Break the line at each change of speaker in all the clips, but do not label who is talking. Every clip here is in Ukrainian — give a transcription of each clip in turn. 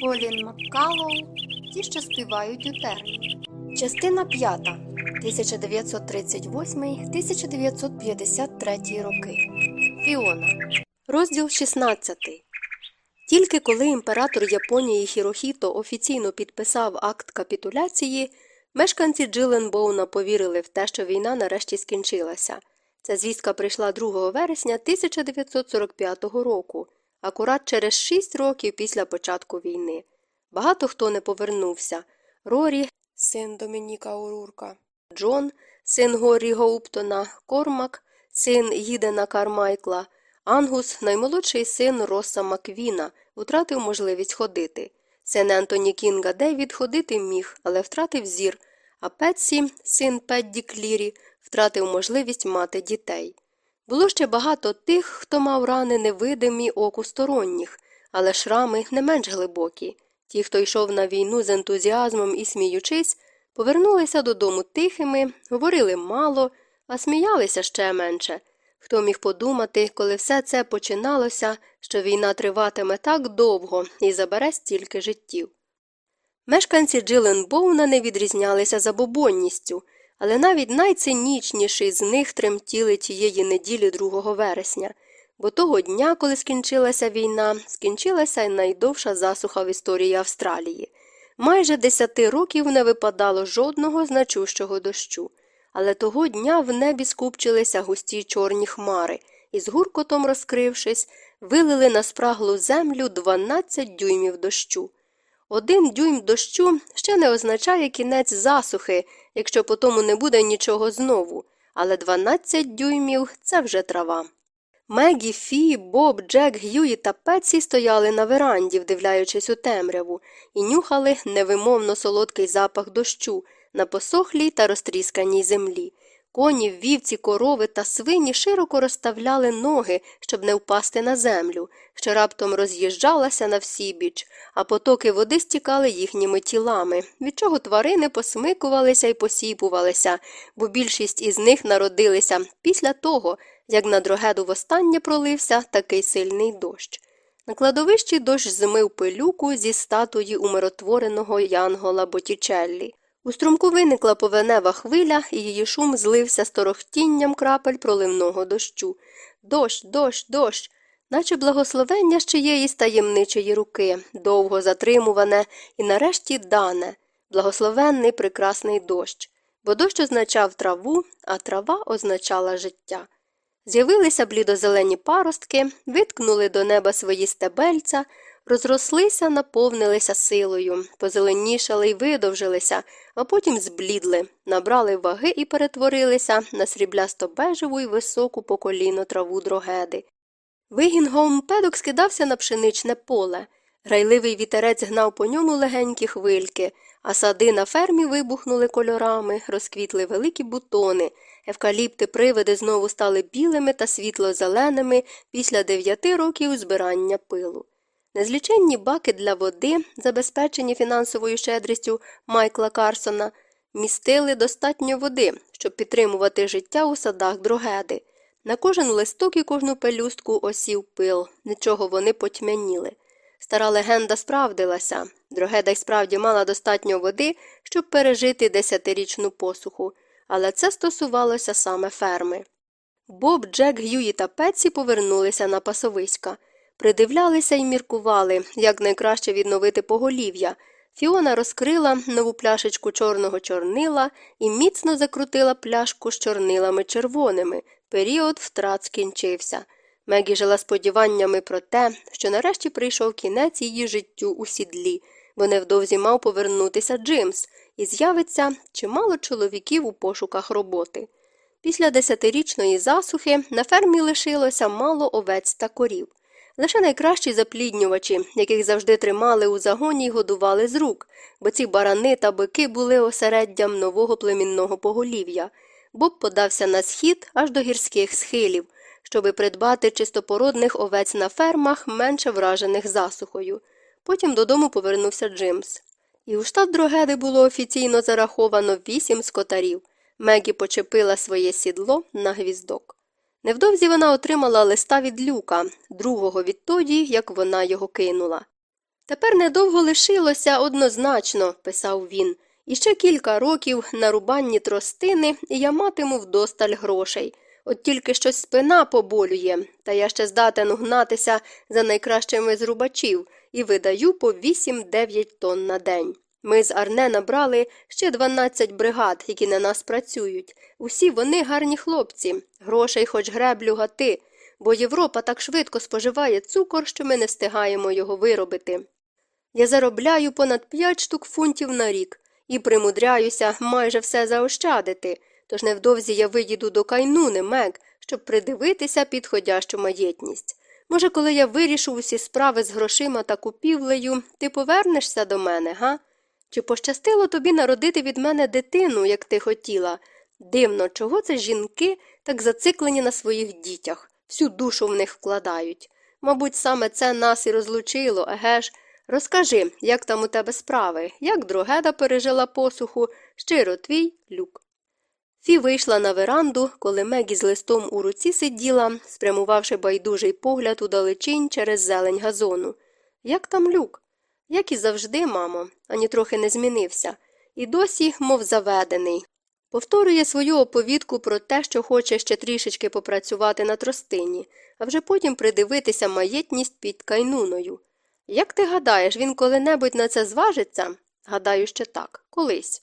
Колін Маккалоу Ті, що співають у терні. Частина 5. 1938-1953 роки. Фіона. Розділ 16. Тільки коли імператор Японії Хірохіто офіційно підписав акт капітуляції, мешканці Джиленбоуна повірили в те, що війна нарешті скінчилася. Ця звістка прийшла 2 вересня 1945 року, акурат через 6 років після початку війни. Багато хто не повернувся. Рорі, син Домініка Урурка, Джон, син Горрі Гоуптона, Кормак, син Гідена Кармайкла, Ангус, наймолодший син Роса Маквіна, втратив можливість ходити. Син Ентоні Кінга Девід ходити міг, але втратив зір, а Петсі, син Педді Клірі, втратив можливість мати дітей. Було ще багато тих, хто мав рани невидимі оку сторонніх, але шрами не менш глибокі. Ті, хто йшов на війну з ентузіазмом і сміючись, повернулися додому тихими, говорили мало, а сміялися ще менше. Хто міг подумати, коли все це починалося, що війна триватиме так довго і забере стільки життів. Мешканці Джиленбоуна не відрізнялися забобонністю, але навіть найцинічніші з них тремтіли тієї неділі 2 вересня, бо того дня, коли скінчилася війна, скінчилася й найдовша засуха в історії Австралії. Майже десяти років не випадало жодного значущого дощу, але того дня в небі скупчилися густі чорні хмари і, з гуркотом розкрившись, вилили на спраглу землю 12 дюймів дощу. Один дюйм дощу ще не означає кінець засухи, якщо по тому не буде нічого знову, але 12 дюймів це вже трава. Мегі, Фі, Боб, Джек, Г'юї та Петсі стояли на веранді, вдивляючись у темряву, і нюхали невимовно солодкий запах дощу на посохлій та розтрісканій землі. Коні, вівці, корови та свині широко розставляли ноги, щоб не впасти на землю, що раптом роз'їжджалася на всі біч, а потоки води стікали їхніми тілами, від чого тварини посмикувалися і посіпувалися, бо більшість із них народилися після того, як на дрогеду востаннє пролився такий сильний дощ. На кладовищі дощ змив пилюку зі статуї умиротвореного Янгола Боттічеллі. У струмку виникла повенева хвиля, і її шум злився з торохтінням крапель проливного дощу. Дощ, дощ, дощ, наче благословення з чиєїсь таємничої руки, довго затримуване і нарешті дане, благословенний прекрасний дощ, бо дощ означав траву, а трава означала життя. З'явилися блідозелені паростки, виткнули до неба свої стебельця, розрослися, наповнилися силою, позеленішали й видовжилися, а потім зблідли, набрали ваги і перетворилися на сріблясто бежеву й високу по коліно траву дрогеди. Вигін гоумпедок скидався на пшеничне поле. Грайливий вітерець гнав по ньому легенькі хвильки, а сади на фермі вибухнули кольорами, розквітли великі бутони, евкаліпти привиди знову стали білими та світло-зеленими після дев'яти років збирання пилу. Незліченні баки для води, забезпечені фінансовою щедрістю Майкла Карсона, містили достатньо води, щоб підтримувати життя у садах дрогеди. На кожен листок і кожну пелюстку осів пил, нічого вони потьмяніли. Стара легенда справдилася. Дрогеда й справді мала достатньо води, щоб пережити десятирічну посуху, але це стосувалося саме ферми. Боб, Джек, Г'юї та Петсі повернулися на пасовиська, придивлялися і міркували, як найкраще відновити поголів'я. Фіона розкрила нову пляшечку чорного чорнила і міцно закрутила пляшку з чорнилами червоними. Період втрат скінчився. Мегі жила сподіваннями про те, що нарешті прийшов кінець її життю у сідлі, бо невдовзі мав повернутися Джимс, і з'явиться чимало чоловіків у пошуках роботи. Після десятирічної засухи на фермі лишилося мало овець та корів. Лише найкращі запліднювачі, яких завжди тримали у загоні й годували з рук, бо ці барани та бики були осереддям нового племінного поголів'я. Боб подався на схід аж до гірських схилів, щоби придбати чистопородних овець на фермах, менше вражених засухою. Потім додому повернувся Джимс. І у штат Дрогеди було офіційно зараховано вісім скотарів. Мегі почепила своє сідло на гвіздок. Невдовзі вона отримала листа від люка, другого відтоді, як вона його кинула. Тепер недовго лишилося однозначно, писав він. Іще кілька років на рубанні тростини, і я матиму вдосталь грошей. От тільки щось спина поболює, та я ще здатен угнатися за найкращими з рубачів і видаю по 8-9 тонн на день. Ми з Арне набрали ще 12 бригад, які на нас працюють. Усі вони гарні хлопці, грошей хоч греблю гати, бо Європа так швидко споживає цукор, що ми не встигаємо його виробити. Я заробляю понад 5 штук фунтів на рік і примудряюся майже все заощадити, тож невдовзі я виїду до кайнуни, Мег, щоб придивитися підходящу маєтність. Може, коли я вирішу усі справи з грошима та купівлею, ти повернешся до мене, га? Чи пощастило тобі народити від мене дитину, як ти хотіла? Дивно, чого це жінки так зациклені на своїх дітях, всю душу в них вкладають. Мабуть, саме це нас і розлучило, еге ж. Розкажи, як там у тебе справи, як Дрогеда пережила посуху, щиро твій люк. Фі вийшла на веранду, коли Мегі з листом у руці сиділа, спрямувавши байдужий погляд у далечінь через зелень газону. Як там люк? Як і завжди, мамо, ані трохи не змінився, і досі, мов заведений. Повторює свою оповідку про те, що хоче ще трішечки попрацювати на тростині, а вже потім придивитися маєтність під кайнуною. Як ти гадаєш, він коли-небудь на це зважиться? Гадаю, що так, колись.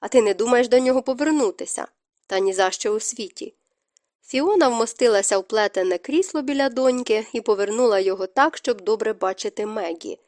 А ти не думаєш до нього повернутися? Та ні за що у світі. Фіона вмостилася в плетене крісло біля доньки і повернула його так, щоб добре бачити Мегі.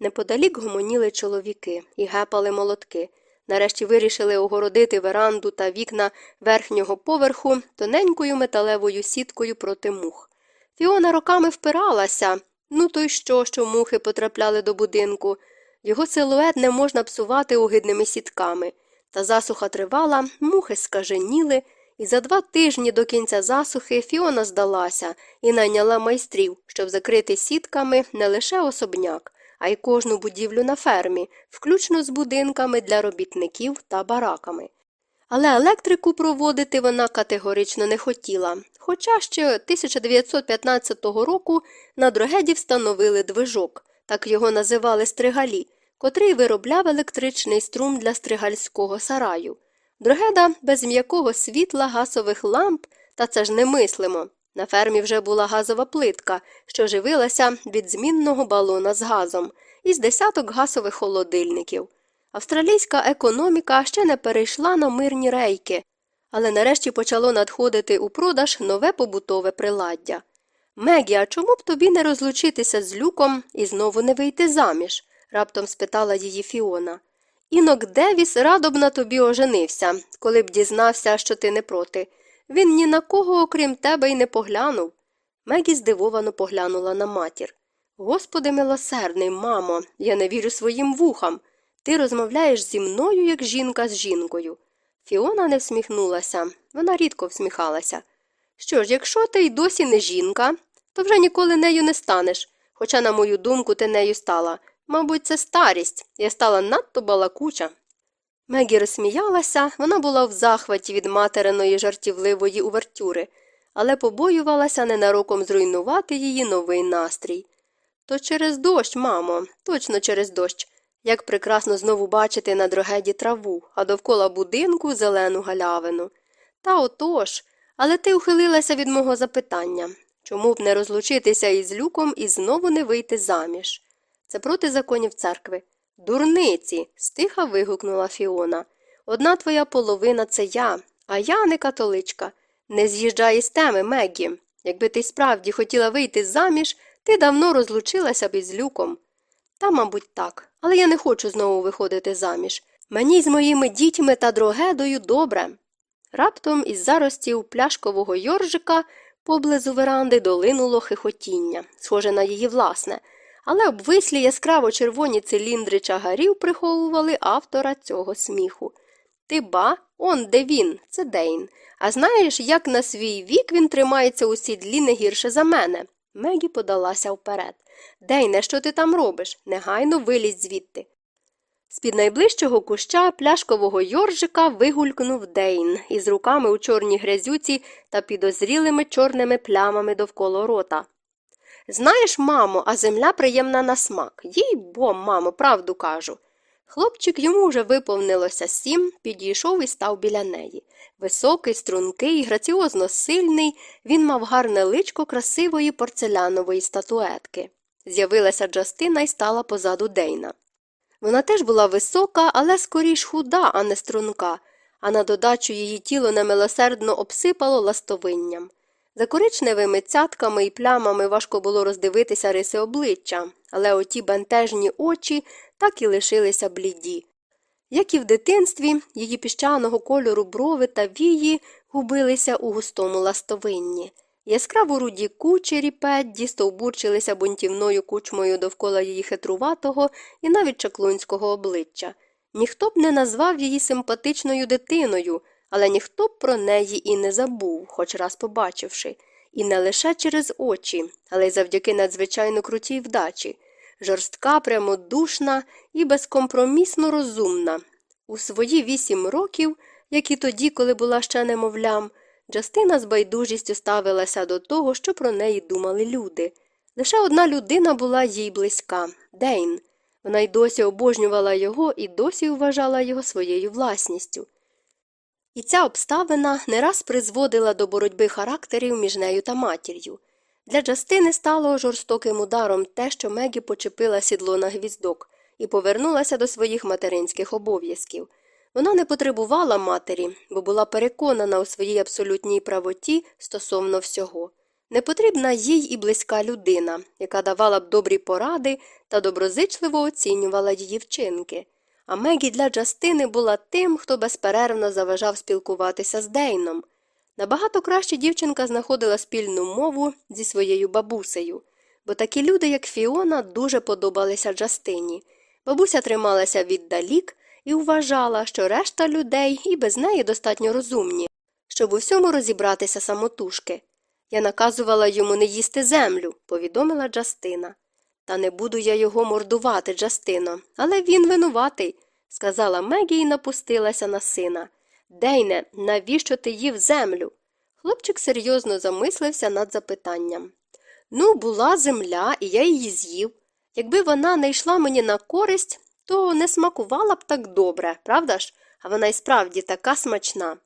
Неподалік гомоніли чоловіки і гепали молотки. Нарешті вирішили огородити веранду та вікна верхнього поверху тоненькою металевою сіткою проти мух. Фіона роками впиралася, ну то й що, що мухи потрапляли до будинку. Його силует не можна псувати огидними сітками. Та засуха тривала, мухи скаженіли, і за два тижні до кінця засухи Фіона здалася і найняла майстрів, щоб закрити сітками не лише особняк, а й кожну будівлю на фермі, включно з будинками для робітників та бараками. Але електрику проводити вона категорично не хотіла, хоча ще 1915 року на дрогеді встановили движок, так його називали стригалі, котрий виробляв електричний струм для стригальського сараю. Дрогеда без м'якого світла газових ламп, та це ж немислимо. На фермі вже була газова плитка, що живилася від змінного балона з газом, із десяток газових холодильників. Австралійська економіка ще не перейшла на мирні рейки, але нарешті почало надходити у продаж нове побутове приладдя. Мегі, а чому б тобі не розлучитися з люком і знову не вийти заміж? раптом спитала її Фіона. Інок Девіс радо б на тобі оженився, коли б дізнався, що ти не проти. Він ні на кого, окрім тебе, й не поглянув. Мегі здивовано поглянула на матір. Господи милосердний, мамо, я не вірю своїм вухам. Ти розмовляєш зі мною, як жінка з жінкою. Фіона не всміхнулася, вона рідко всміхалася. Що ж, якщо ти й досі не жінка, то вже ніколи нею не станеш, хоча, на мою думку, ти нею стала. Мабуть, це старість, я стала надто балакуча. Мегі розсміялася, вона була в захваті від материної жартівливої увертюри, але побоювалася ненароком зруйнувати її новий настрій. То через дощ, мамо, точно через дощ. Як прекрасно знову бачити на дрогеді траву, а довкола будинку зелену галявину. Та отож, але ти ухилилася від мого запитання чому б не розлучитися із люком і знову не вийти заміж? Це проти законів церкви. Дурниці. стиха вигукнула Фіона. Одна твоя половина це я, а я не католичка. Не з'їжджай із теми, Меггі. Якби ти справді хотіла вийти заміж, ти давно розлучилася б із люком. Та, мабуть, так, але я не хочу знову виходити заміж. Мені з моїми дітьми та дрогедою добре. Раптом із заростів пляшкового йоржика поблизу веранди долинуло хихотіння, схоже на її власне, але обвислі яскраво червоні циліндри чагарів приховували автора цього сміху. Ти ба, он де він, це Дейн. А знаєш, як на свій вік він тримається у сідлі не гірше за мене. Мегі подалася вперед. Дейне, що ти там робиш? Негайно вилізь звідти. З під найближчого куща пляшкового йоржика вигулькнув Дейн із руками у чорній грязюці та підозрілими чорними плямами довкола рота. Знаєш, мамо, а земля приємна на смак. Їй бо, мамо, правду кажу. Хлопчик йому вже виповнилося сім, підійшов і став біля неї. Високий, стрункий, граціозно сильний, він мав гарне личко красивої порцелянової статуетки. З'явилася Джастина і стала позаду Дейна. Вона теж була висока, але скоріш худа, а не струнка, а на додачу її тіло немилосердно обсипало ластовинням. За коричневими цятками і плямами важко було роздивитися риси обличчя, але оті бентежні очі так і лишилися бліді. Як і в дитинстві, її піщаного кольору брови та вії губилися у густому ластовинні. Яскраво руді кучері Педді стовбурчилися бунтівною кучмою довкола її хитруватого і навіть чаклунського обличчя. Ніхто б не назвав її симпатичною дитиною, але ніхто б про неї і не забув, хоч раз побачивши, і не лише через очі, але й завдяки надзвичайно крутій вдачі, жорстка, прямодушна і безкомпромісно розумна. У свої вісім років, як і тоді, коли була ще немовлям, Джастина з байдужістю ставилася до того, що про неї думали люди. Лише одна людина була їй близька Дейн. Вона й досі обожнювала його і досі вважала його своєю власністю. І ця обставина не раз призводила до боротьби характерів між нею та матір'ю. Для Джастини стало жорстоким ударом те, що Мегі почепила сідло на гвіздок і повернулася до своїх материнських обов'язків. Вона не потребувала матері, бо була переконана у своїй абсолютній правоті стосовно всього. Не потрібна їй і близька людина, яка давала б добрі поради та доброзичливо оцінювала її вчинки. А Мегі для Джастини була тим, хто безперервно заважав спілкуватися з Дейном. Набагато краще дівчинка знаходила спільну мову зі своєю бабусею, бо такі люди, як Фіона, дуже подобалися Джастині. Бабуся трималася віддалік і вважала, що решта людей і без неї достатньо розумні, щоб у всьому розібратися самотужки. Я наказувала йому не їсти землю, повідомила Джастина. Та не буду я його мордувати, Джастино, але він винуватий, сказала Мегі і напустилася на сина. Дейне, навіщо ти їв землю? Хлопчик серйозно замислився над запитанням. Ну, була земля, і я її з'їв. Якби вона не йшла мені на користь, то не смакувала б так добре, правда ж? А вона й справді така смачна.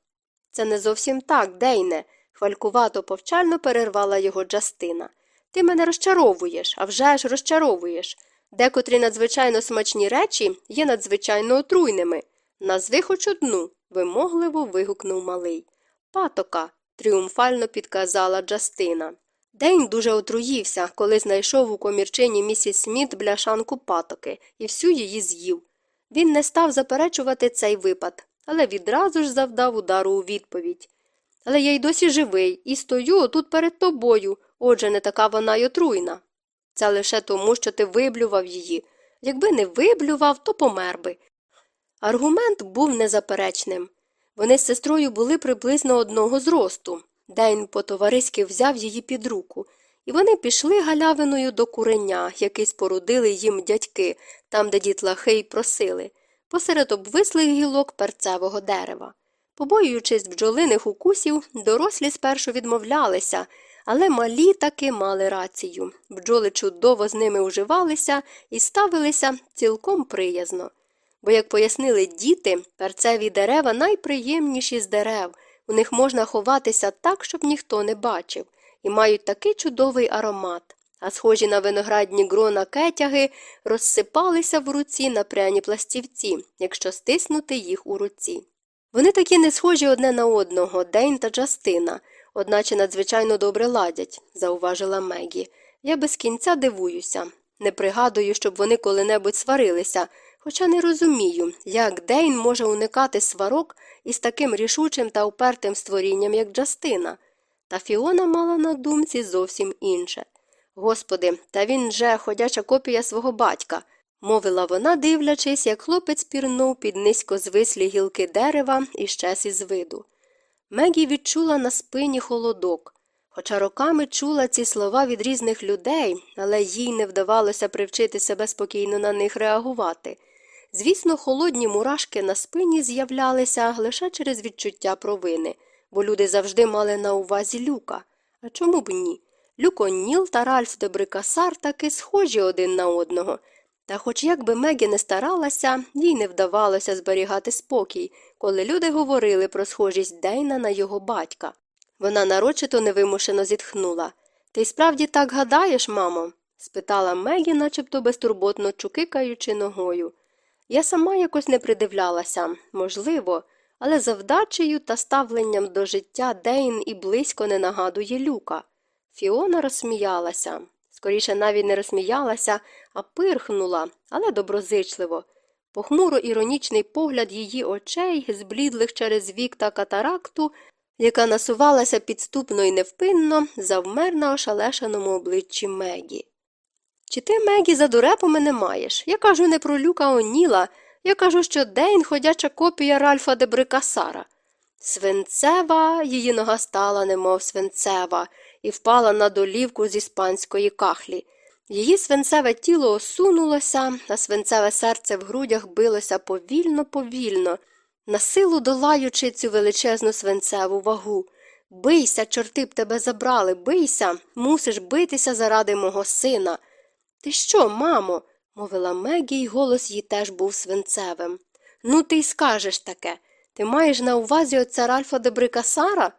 Це не зовсім так, Дейне, хвалькувато повчально перервала його Джастина. Ти мене розчаровуєш, а вже ж розчаровуєш. Декотрі надзвичайно смачні речі є надзвичайно отруйними. Назви хоч одну, вимогливо вигукнув малий. Патока, тріумфально підказала Джастина. День дуже отруївся, коли знайшов у комірчині місіс Сміт бляшанку патоки і всю її з'їв. Він не став заперечувати цей випад, але відразу ж завдав удару у відповідь. Але я й досі живий і стою тут перед тобою, отже, не така вона й отруйна. Це лише тому, що ти виблював її. Якби не виблював, то помер би. Аргумент був незаперечним. Вони з сестрою були приблизно одного зросту. Дейн по товариськи взяв її під руку, і вони пішли галявиною до куреня, який спорудили їм дядьки, там, де дітлахи й просили, посеред обвислих гілок перцевого дерева. Побоюючись бджолиних укусів, дорослі спершу відмовлялися, але малі таки мали рацію. Бджоли чудово з ними уживалися і ставилися цілком приязно. Бо, як пояснили діти, перцеві дерева найприємніші з дерев, у них можна ховатися так, щоб ніхто не бачив, і мають такий чудовий аромат, а схожі на виноградні грона кетяги розсипалися в руці на пряні пластівці, якщо стиснути їх у руці. Вони такі не схожі одне на одного, Дейн та Джастина, одначе надзвичайно добре ладять, зауважила Мегі. Я без кінця дивуюся. Не пригадую, щоб вони коли-небудь сварилися, хоча не розумію, як Дейн може уникати сварок із таким рішучим та упертим створінням, як Джастина. Та Фіона мала на думці зовсім інше. Господи, та він же ходяча копія свого батька, мовила вона, дивлячись, як хлопець пірнув під низько звислі гілки дерева і щез із виду. Мегі відчула на спині холодок. Хоча роками чула ці слова від різних людей, але їй не вдавалося привчити себе спокійно на них реагувати. Звісно, холодні мурашки на спині з'являлися лише через відчуття провини, бо люди завжди мали на увазі люка. А чому б ні? Люк Онніл та Ральф де Брикасар таки схожі один на одного. Та хоч як би Мегі не старалася, їй не вдавалося зберігати спокій, коли люди говорили про схожість Дейна на його батька. Вона нарочито невимушено зітхнула. Ти справді так гадаєш, мамо? спитала Мегі, начебто безтурботно чукикаючи ногою. Я сама якось не придивлялася, можливо, але за вдачею та ставленням до життя Дейн і близько не нагадує люка. Фіона розсміялася. Скоріше навіть не розсміялася, а пирхнула, але доброзичливо. Похмуро іронічний погляд її очей, зблідлих через вік та катаракту, яка насувалася підступно і невпинно, завмер на ошалешеному обличчі Мегі. Чи ти, Мегі, за дурепу мене маєш? Я кажу не про люка Оніла, я кажу, що Дейн ходяча копія Ральфа де Брикасара. Свинцева, її нога стала, немов свинцева, і впала на долівку з іспанської кахлі. Її свинцеве тіло осунулося, а свинцеве серце в грудях билося повільно, повільно, насилу долаючи цю величезну свинцеву вагу. Бийся, чорти б тебе забрали, бийся, мусиш битися заради мого сина. Ти що, мамо? мовила Мегі, і голос її теж був свинцевим. Ну, ти й скажеш таке. Ти маєш на увазі отця Ральфа де Брикасара?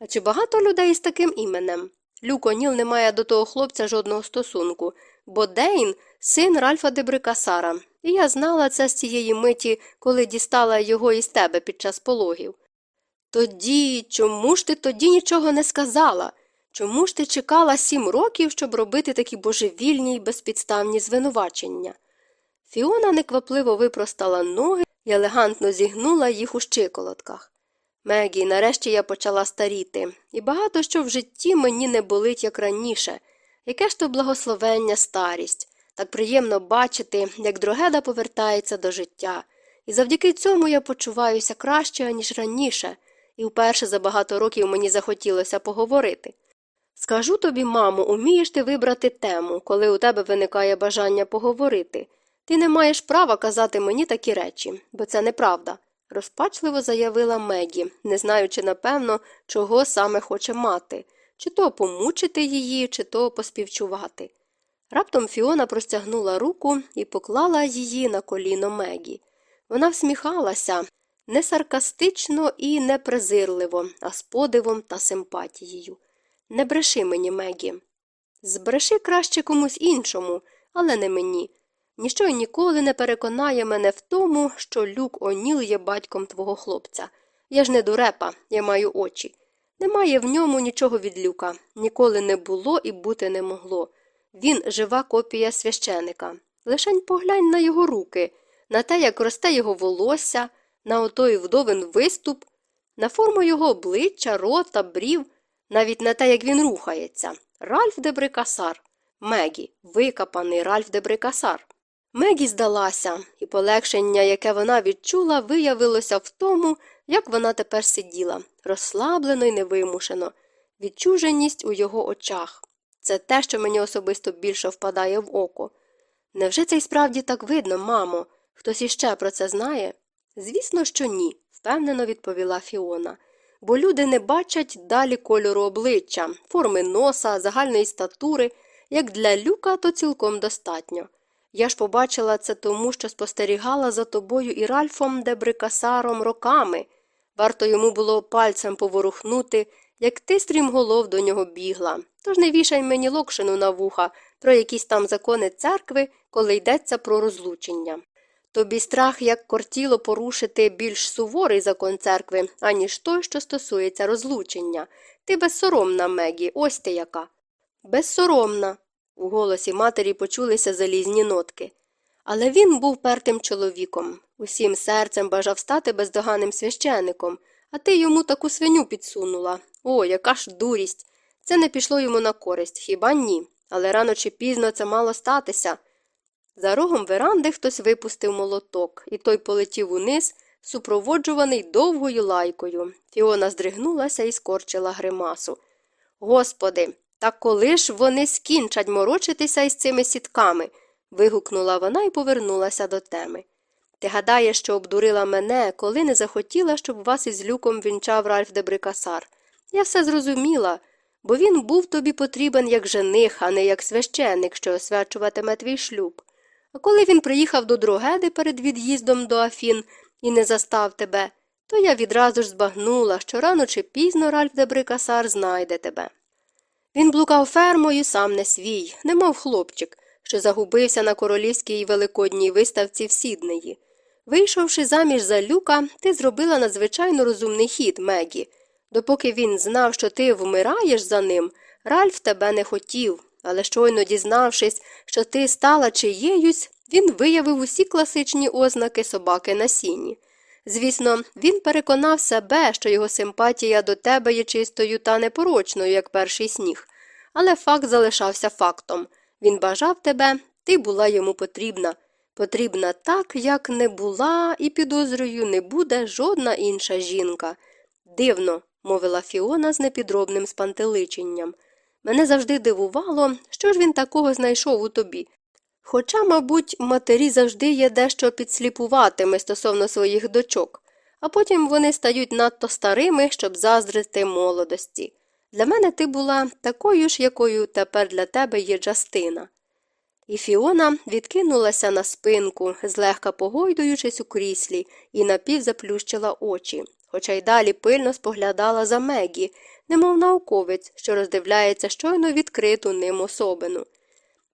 А чи багато людей з таким іменем? Люк Оніл не має до того хлопця жодного стосунку, бо Дейн син Ральфа де Брикасара, і я знала це з цієї миті, коли дістала його із тебе під час пологів. Тоді чому ж ти тоді нічого не сказала? Чому ж ти чекала сім років, щоб робити такі божевільні й безпідставні звинувачення? Фіона неквапливо випростала ноги і елегантно зігнула їх у щиколотках. Мегі, нарешті я почала старіти, і багато що в житті мені не болить, як раніше. Яке ж то благословення старість. Так приємно бачити, як Дрогеда повертається до життя, і завдяки цьому я почуваюся краще, ніж раніше, і вперше за багато років мені захотілося поговорити. Скажу тобі, мамо, умієш ти вибрати тему, коли у тебе виникає бажання поговорити. Ти не маєш права казати мені такі речі, бо це неправда, розпачливо заявила Мегі, не знаючи, напевно, чого саме хоче мати, чи то помучити її, чи то поспівчувати. Раптом Фіона простягнула руку і поклала її на коліно Мегі. Вона всміхалася не саркастично і не презирливо, а з подивом та симпатією. Не бреши мені, Мегі. Збреши краще комусь іншому, але не мені. Ніщо й ніколи не переконає мене в тому, що люк Оніл є батьком твого хлопця. Я ж не дурепа, я маю очі. Немає в ньому нічого від люка, ніколи не було і бути не могло. Він жива копія священика. Лишень поглянь на його руки, на те, як росте його волосся, на отой вдовин виступ, на форму його обличчя, рота, брів, навіть на те, як він рухається. Ральф де Брикасар. Мегі, викопаний Ральф де Брикасар. Мегі здалася, і полегшення, яке вона відчула, виявилося в тому, як вона тепер сиділа, розслаблено і невимушено, відчуженість у його очах. Це те, що мені особисто більше впадає в око. Невже це й справді так видно, мамо? Хтось іще про це знає? Звісно, що ні, впевнено відповіла Фіона. Бо люди не бачать далі кольору обличчя, форми носа, загальної статури. Як для люка, то цілком достатньо. Я ж побачила це тому, що спостерігала за тобою і Ральфом де Брикасаром роками. Варто йому було пальцем поворухнути, як ти стрімголов до нього бігла. Тож не вішай мені локшину на вуха про якісь там закони церкви, коли йдеться про розлучення. Тобі страх як кортіло порушити більш суворий закон церкви, аніж той, що стосується розлучення. Ти безсоромна, Мегі, ось ти яка. Безсоромна. У голосі матері почулися залізні нотки. Але він був пертим чоловіком. Усім серцем бажав стати бездоганним священником, а ти йому таку свиню підсунула. О, яка ж дурість. Це не пішло йому на користь, хіба ні. Але рано чи пізно це мало статися. За рогом веранди хтось випустив молоток, і той полетів униз, супроводжуваний довгою лайкою. Фіона здригнулася і скорчила гримасу. Господи, та коли ж вони скінчать морочитися із цими сітками? вигукнула вона і повернулася до теми. Ти гадаєш, що обдурила мене, коли не захотіла, щоб вас із люком вінчав Ральф де Брикасар. Я все зрозуміла. бо він був тобі потрібен як жених, а не як священник, що освячуватиме твій шлюб. А коли він приїхав до Другеди перед від'їздом до Афін і не застав тебе, то я відразу ж збагнула, що рано чи пізно Ральф Дебрикасар знайде тебе. Він блукав фермою сам не свій, немов хлопчик, що загубився на королівській великодній виставці в Сіднеї. Вийшовши заміж за люка, ти зробила надзвичайно розумний хід, Мегі. Допоки він знав, що ти вмираєш за ним, Ральф тебе не хотів, але щойно дізнавшись, що ти стала чиєюсь, він виявив усі класичні ознаки собаки на сіні. Звісно, він переконав себе, що його симпатія до тебе є чистою та непорочною, як перший сніг. Але факт залишався фактом він бажав тебе, ти була йому потрібна. Потрібна так, як не була, і підозрюю, не буде жодна інша жінка. Дивно, мовила Фіона з непідробним спантеличенням. Мене завжди дивувало, що ж він такого знайшов у тобі. Хоча, мабуть, матері завжди є дещо підсліпуватими стосовно своїх дочок, а потім вони стають надто старими, щоб заздрити молодості. Для мене ти була такою ж, якою тепер для тебе є Джастина. І Фіона відкинулася на спинку, злегка погойдуючись у кріслі, і напівзаплющила очі, хоча й далі пильно споглядала за Мегі, немов науковець, що роздивляється щойно відкриту ним особину.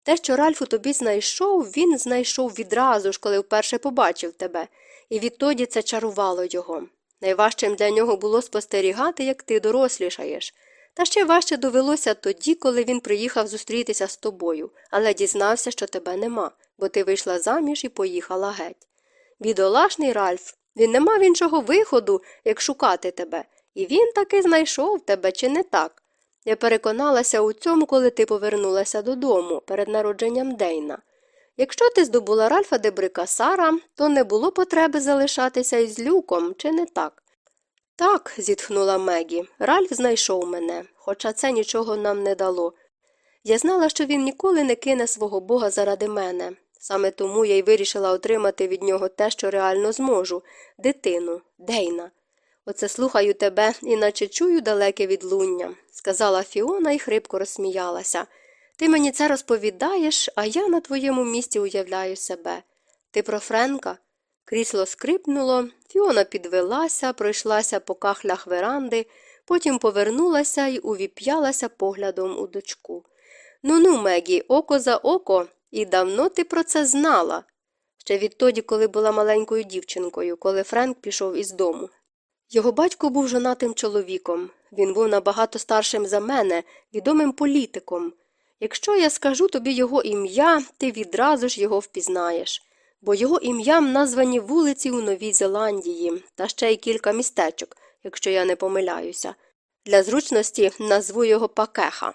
Те, що Ральф у тобі знайшов, він знайшов відразу ж, коли вперше побачив тебе, і відтоді це чарувало його. Найважчим для нього було спостерігати, як ти дорослішаєш. Та ще важче довелося тоді, коли він приїхав зустрітися з тобою, але дізнався, що тебе нема, бо ти вийшла заміж і поїхала геть. Бідолашний Ральф, він не мав іншого виходу, як шукати тебе, і він таки знайшов тебе, чи не так? Я переконалася у цьому, коли ти повернулася додому перед народженням Дейна. Якщо ти здобула Ральфа Дебрика Сара, то не було потреби залишатися із люком, чи не так? Так, зітхнула Мегі, Ральф знайшов мене, хоча це нічого нам не дало. Я знала, що він ніколи не кине свого бога заради мене. Саме тому я й вирішила отримати від нього те, що реально зможу дитину, Дейна. Оце слухаю тебе, іначе чую далеке відлуння, сказала Фіона і хрипко розсміялася. Ти мені це розповідаєш, а я на твоєму місці уявляю себе. Ти про Френка? Крісло скрипнуло, Фіона підвелася, пройшлася по кахлях веранди, потім повернулася і увіп'ялася поглядом у дочку. Ну ну, Мегі, око за око, і давно ти про це знала. Ще відтоді, коли була маленькою дівчинкою, коли Френк пішов із дому. Його батько був жонатим чоловіком. Він був набагато старшим за мене, відомим політиком. Якщо я скажу тобі його ім'я, ти відразу ж його впізнаєш, бо його ім'ям названі вулиці у Новій Зеландії та ще й кілька містечок, якщо я не помиляюся. Для зручності назву його Пакеха.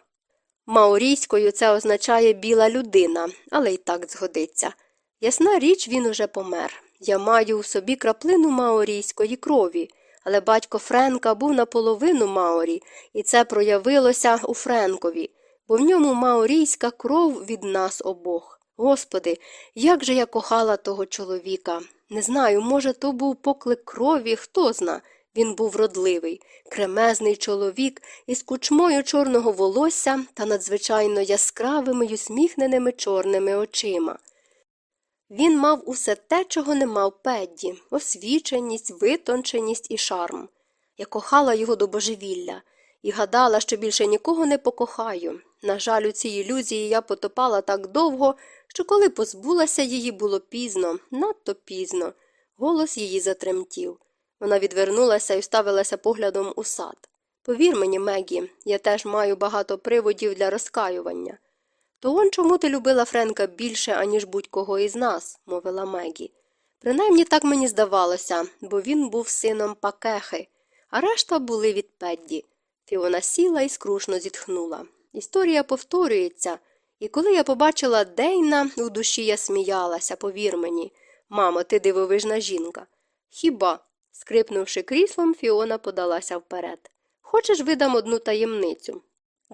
Маорійською це означає біла людина, але й так згодиться. Ясна річ, він уже помер. Я маю у собі краплину маорійської крові, але батько Френка був наполовину Маорі, і це проявилося у Френкові, бо в ньому маорійська кров від нас обох. Господи, як же я кохала того чоловіка. Не знаю, може, то був поклик крові, хто зна. Він був вродливий, кремезний чоловік із кучмою чорного волосся та надзвичайно яскравими й усміхненими чорними очима. Він мав усе те, чого не мав Педді освіченість, витонченість і шарм. Я кохала його до божевілля і гадала, що більше нікого не покохаю. На жаль, у цій ілюзії я потопала так довго, що коли позбулася її, було пізно, надто пізно. Голос її затремтів. Вона відвернулася і вставилася поглядом у сад. Повір мені, Мегі, я теж маю багато приводів для розкаювання. То он чому ти любила Френка більше, аніж будь-кого із нас, мовила Мегі. Принаймні так мені здавалося, бо він був сином пакехи, а решта були від Педді. Фіона сіла і скрушно зітхнула. Історія повторюється, і коли я побачила Дейна, у душі я сміялася, повір мені. Мамо, ти дивовижна жінка. Хіба? скрипнувши кріслом, Фіона подалася вперед. Хочеш видам одну таємницю?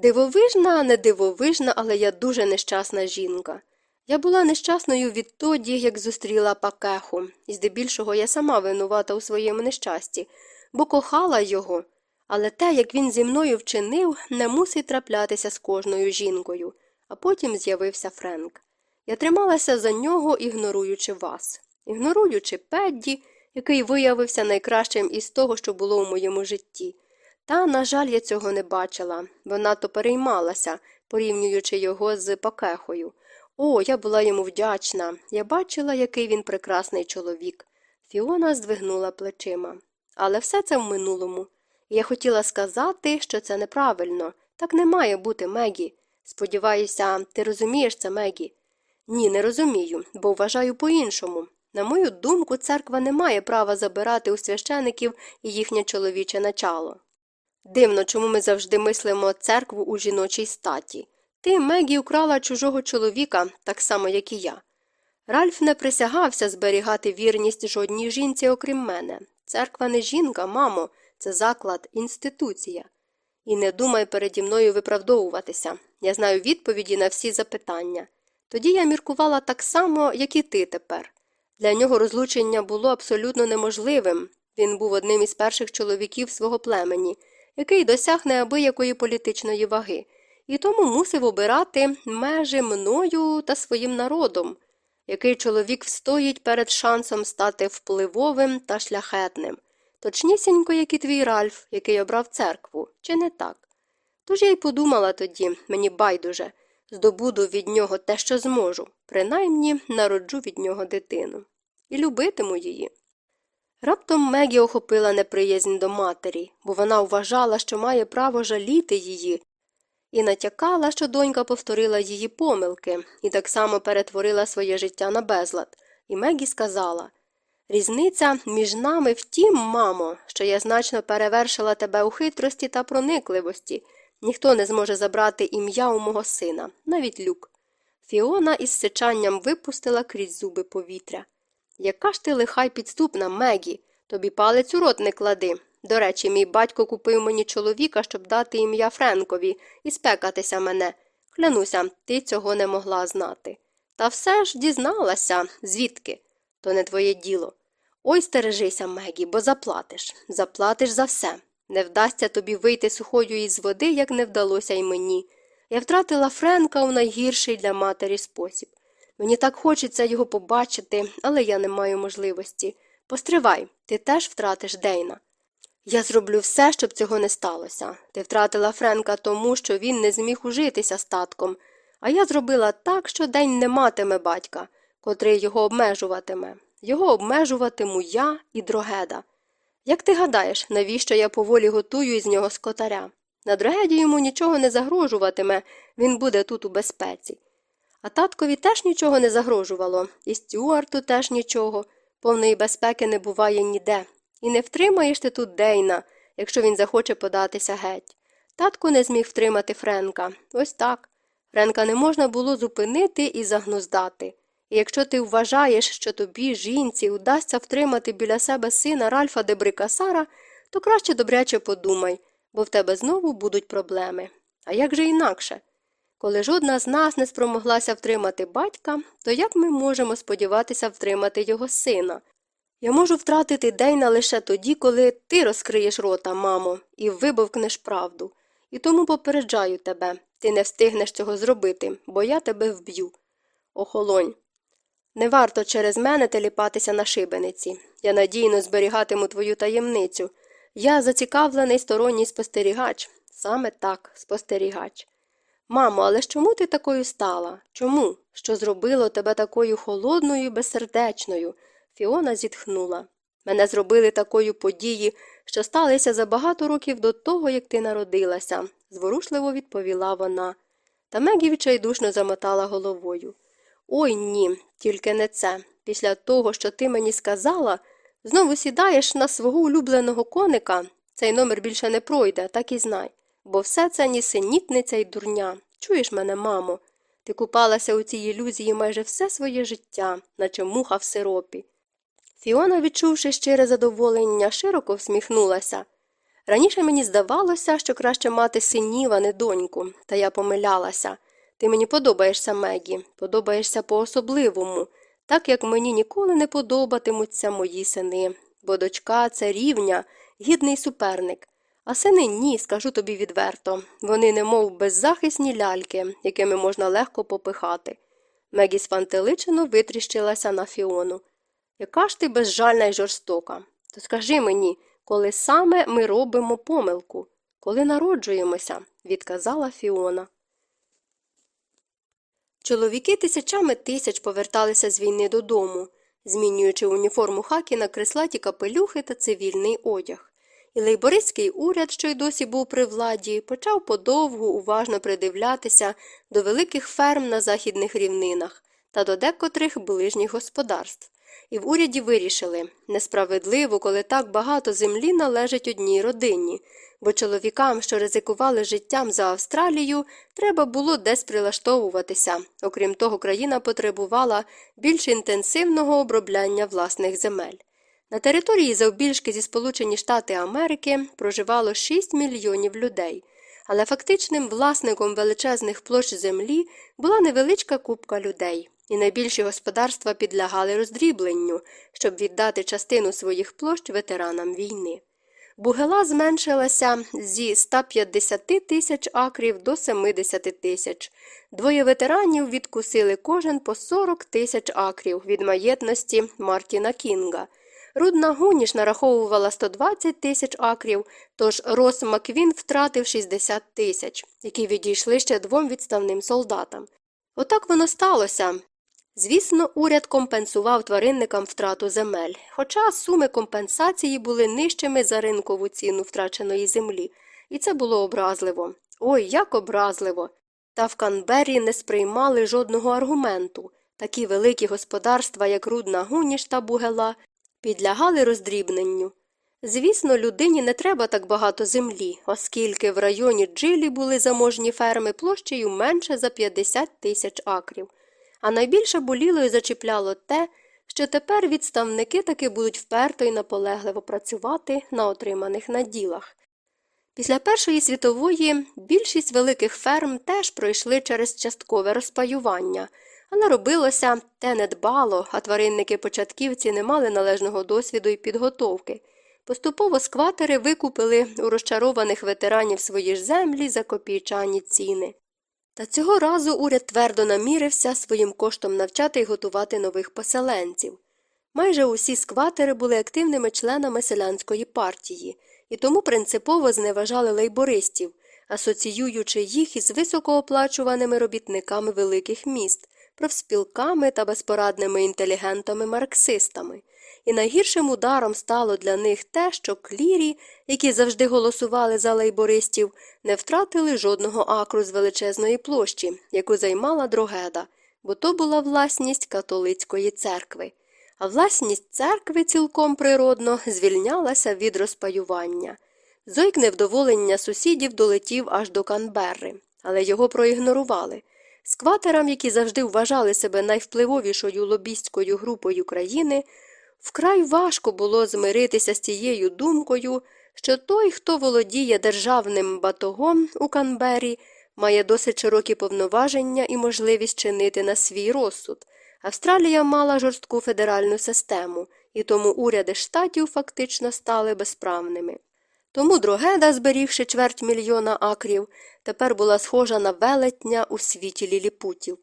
Дивовижна, не дивовижна, але я дуже нещасна жінка. Я була нещасною відтоді, як зустріла пакеху, і здебільшого я сама винувата у своєму нещасті, бо кохала його, Але те, як він зі мною вчинив, не мусить траплятися з кожною жінкою. А потім з'явився Френк. Я трималася за нього, ігноруючи вас, ігноруючи Педді, який виявився найкращим із того, що було у моєму житті. Та, на жаль, я цього не бачила, вона надто переймалася, порівнюючи його з Пакехою. О, я була йому вдячна. Я бачила, який він прекрасний чоловік. Фіона здвигнула плечима. Але все це в минулому. Я хотіла сказати, що це неправильно. Так не має бути, Мегі. Сподіваюся, ти розумієш це, Мегі? Ні, не розумію, бо вважаю по-іншому. На мою думку, церква не має права забирати у священиків і їхнє чоловіче начало. Дивно, чому ми завжди мислимо церкву у жіночій статі. Ти, Мегі, украла чужого чоловіка, так само, як і я. Ральф не присягався зберігати вірність жодній жінці, окрім мене. Церква не жінка, мамо, це заклад, інституція. І не думай переді мною виправдовуватися. Я знаю відповіді на всі запитання. Тоді я міркувала так само, як і ти тепер. Для нього розлучення було абсолютно неможливим. Він був одним із перших чоловіків свого племені, який досяг неабиякої політичної ваги, і тому мусив обирати межі мною та своїм народом, який чоловік встоїть перед шансом стати впливовим та шляхетним, точнісінько, як і твій Ральф, який обрав церкву, чи не так? Тож я й подумала тоді, мені байдуже, здобуду від нього те, що зможу, принаймні народжу від нього дитину. І любитиму її. Раптом Мегі охопила неприязнь до матері, бо вона вважала, що має право жаліти її, і натякала, що донька повторила її помилки і так само перетворила своє життя на безлад. І Мегі сказала Різниця між нами в тім, мамо, що я значно перевершила тебе у хитрості та проникливості. Ніхто не зможе забрати ім'я у мого сина, навіть люк. Фіона із сичанням випустила крізь зуби повітря. Яка ж ти лиха й підступна, Мегі, тобі палець у рот не клади. До речі, мій батько купив мені чоловіка, щоб дати ім'я Френкові і спекатися мене. Клянуся, ти цього не могла знати. Та все ж дізналася, звідки? То не твоє діло. Ой, стережися, Мегі, бо заплатиш. Заплатиш за все. Не вдасться тобі вийти сухою із води, як не вдалося й мені. Я втратила Френка у найгірший для матері спосіб. Мені так хочеться його побачити, але я не маю можливості. Постривай, ти теж втратиш Дейна. Я зроблю все, щоб цього не сталося. Ти втратила Френка тому, що він не зміг ужитися статком, а я зробила так, що день не матиме батька, котрий його обмежуватиме. Його обмежуватиму я і дрогеда. Як ти гадаєш, навіщо я поволі готую із нього скотаря? На дрогеді йому нічого не загрожуватиме, він буде тут у безпеці. А таткові теж нічого не загрожувало, і Стюарту теж нічого. Повної безпеки не буває ніде. І не втримаєш ти тут Дейна, якщо він захоче податися геть. Татко не зміг втримати Френка. Ось так. Френка не можна було зупинити і загнуздати. І якщо ти вважаєш, що тобі, жінці, удасться втримати біля себе сина Ральфа де Брикасара, то краще добряче подумай, бо в тебе знову будуть проблеми. А як же інакше? Коли жодна з нас не спромоглася втримати батька, то як ми можемо сподіватися втримати його сина? Я можу втратити Дейна лише тоді, коли ти розкриєш рота, мамо, і вибовкнеш правду. І тому попереджаю тебе ти не встигнеш цього зробити, бо я тебе вб'ю. Охолонь. Не варто через мене теліпатися на шибениці. Я надійно зберігатиму твою таємницю. Я зацікавлений сторонній спостерігач. Саме так, спостерігач. Мамо, але ж чому ти такою стала? Чому? Що зробило тебе такою холодною і безсердечною? Фіона зітхнула. Мене зробили такою події, що сталися за багато років до того, як ти народилася, зворушливо відповіла вона. Та Мегі відчайдушно замотала головою. Ой ні, тільки не це. Після того, що ти мені сказала, знову сідаєш на свого улюбленого коника. Цей номер більше не пройде, так і знай. Бо все це нісенітниця й дурня. Чуєш мене, мамо? Ти купалася у цій ілюзії майже все своє життя, наче муха в сиропі. Фіона, відчувши щире задоволення, широко всміхнулася. Раніше мені здавалося, що краще мати синів, а не доньку, та я помилялася. Ти мені подобаєшся, Мегі, подобаєшся по особливому, так як мені ніколи не подобатимуться мої сини, бо дочка це рівня, гідний суперник. А сини ні, скажу тобі відверто. Вони немов беззахисні ляльки, якими можна легко попихати. Мегі спантеличено витріщилася на Фіону. Яка ж ти безжальна й жорстока? То скажи мені, коли саме ми робимо помилку, коли народжуємося, відказала Фіона. Чоловіки тисячами тисяч поверталися з війни додому, змінюючи уніформу хакі на креслаті капелюхи та цивільний одяг. І лейбористський уряд, що й досі був при владі, почав подовгу уважно придивлятися до великих ферм на західних рівнинах та до декотрих ближніх господарств. І в уряді вирішили несправедливо, коли так багато землі належить одній родині, бо чоловікам, що ризикували життям за Австралію, треба було десь прилаштовуватися. Окрім того, країна потребувала більш інтенсивного обробляння власних земель. На території завбільшки зі Сполучені Штати Америки проживало 6 мільйонів людей, але фактичним власником величезних площ землі була невеличка купка людей, і найбільші господарства підлягали роздрібленню, щоб віддати частину своїх площ ветеранам війни. Бугела зменшилася зі 150 тисяч акрів до 70 тисяч. Двоє ветеранів відкусили кожен по 40 тисяч акрів від маєтності Мартіна Кінга. Рудна Гуніш нараховувала 120 тисяч акрів, тож Рос Маквін втратив 60 тисяч, які відійшли ще двом відставним солдатам. Отак воно сталося. Звісно, уряд компенсував тваринникам втрату земель, хоча суми компенсації були нижчими за ринкову ціну втраченої землі, і це було образливо. Ой, як образливо. Та в Канбері не сприймали жодного аргументу. Такі великі господарства, як Рудна Гуніш та Бугела, підлягали роздрібненню. Звісно, людині не треба так багато землі, оскільки в районі Джилі були заможні ферми площею менше за 50 тисяч акрів. А найбільше боліло і зачіпляло те, що тепер відставники таки будуть вперто і наполегливо працювати на отриманих наділах. Після Першої світової більшість великих ферм теж пройшли через часткове розпаювання, але робилося те недбало, а тваринники початківці не мали належного досвіду і підготовки. Поступово скватери викупили у розчарованих ветеранів свої ж землі за копійчані ціни. Та цього разу уряд твердо намірився своїм коштом навчати й готувати нових поселенців. Майже усі скватери були активними членами селянської партії і тому принципово зневажали лейбористів, асоціюючи їх із високооплачуваними робітниками великих міст, профспілками та безпорадними інтелігентами-марксистами. І найгіршим ударом стало для них те, що клірі, які завжди голосували за лейбористів, не втратили жодного акру з величезної площі, яку займала Дрогеда, бо то була власність католицької церкви. А власність церкви цілком природно звільнялася від розпаювання. Зойк невдоволення сусідів долетів аж до Канберри, але його проігнорували. Скватерам, які завжди вважали себе найвпливовішою лобістською групою країни, вкрай важко було змиритися з тією думкою, що той, хто володіє державним батогом у Канбері, має досить широкі повноваження і можливість чинити на свій розсуд. Австралія мала жорстку федеральну систему, і тому уряди штатів фактично стали безправними. Тому Дрогеда, зберігши чверть мільйона акрів, тепер була схожа на велетня у світі ліліпутів.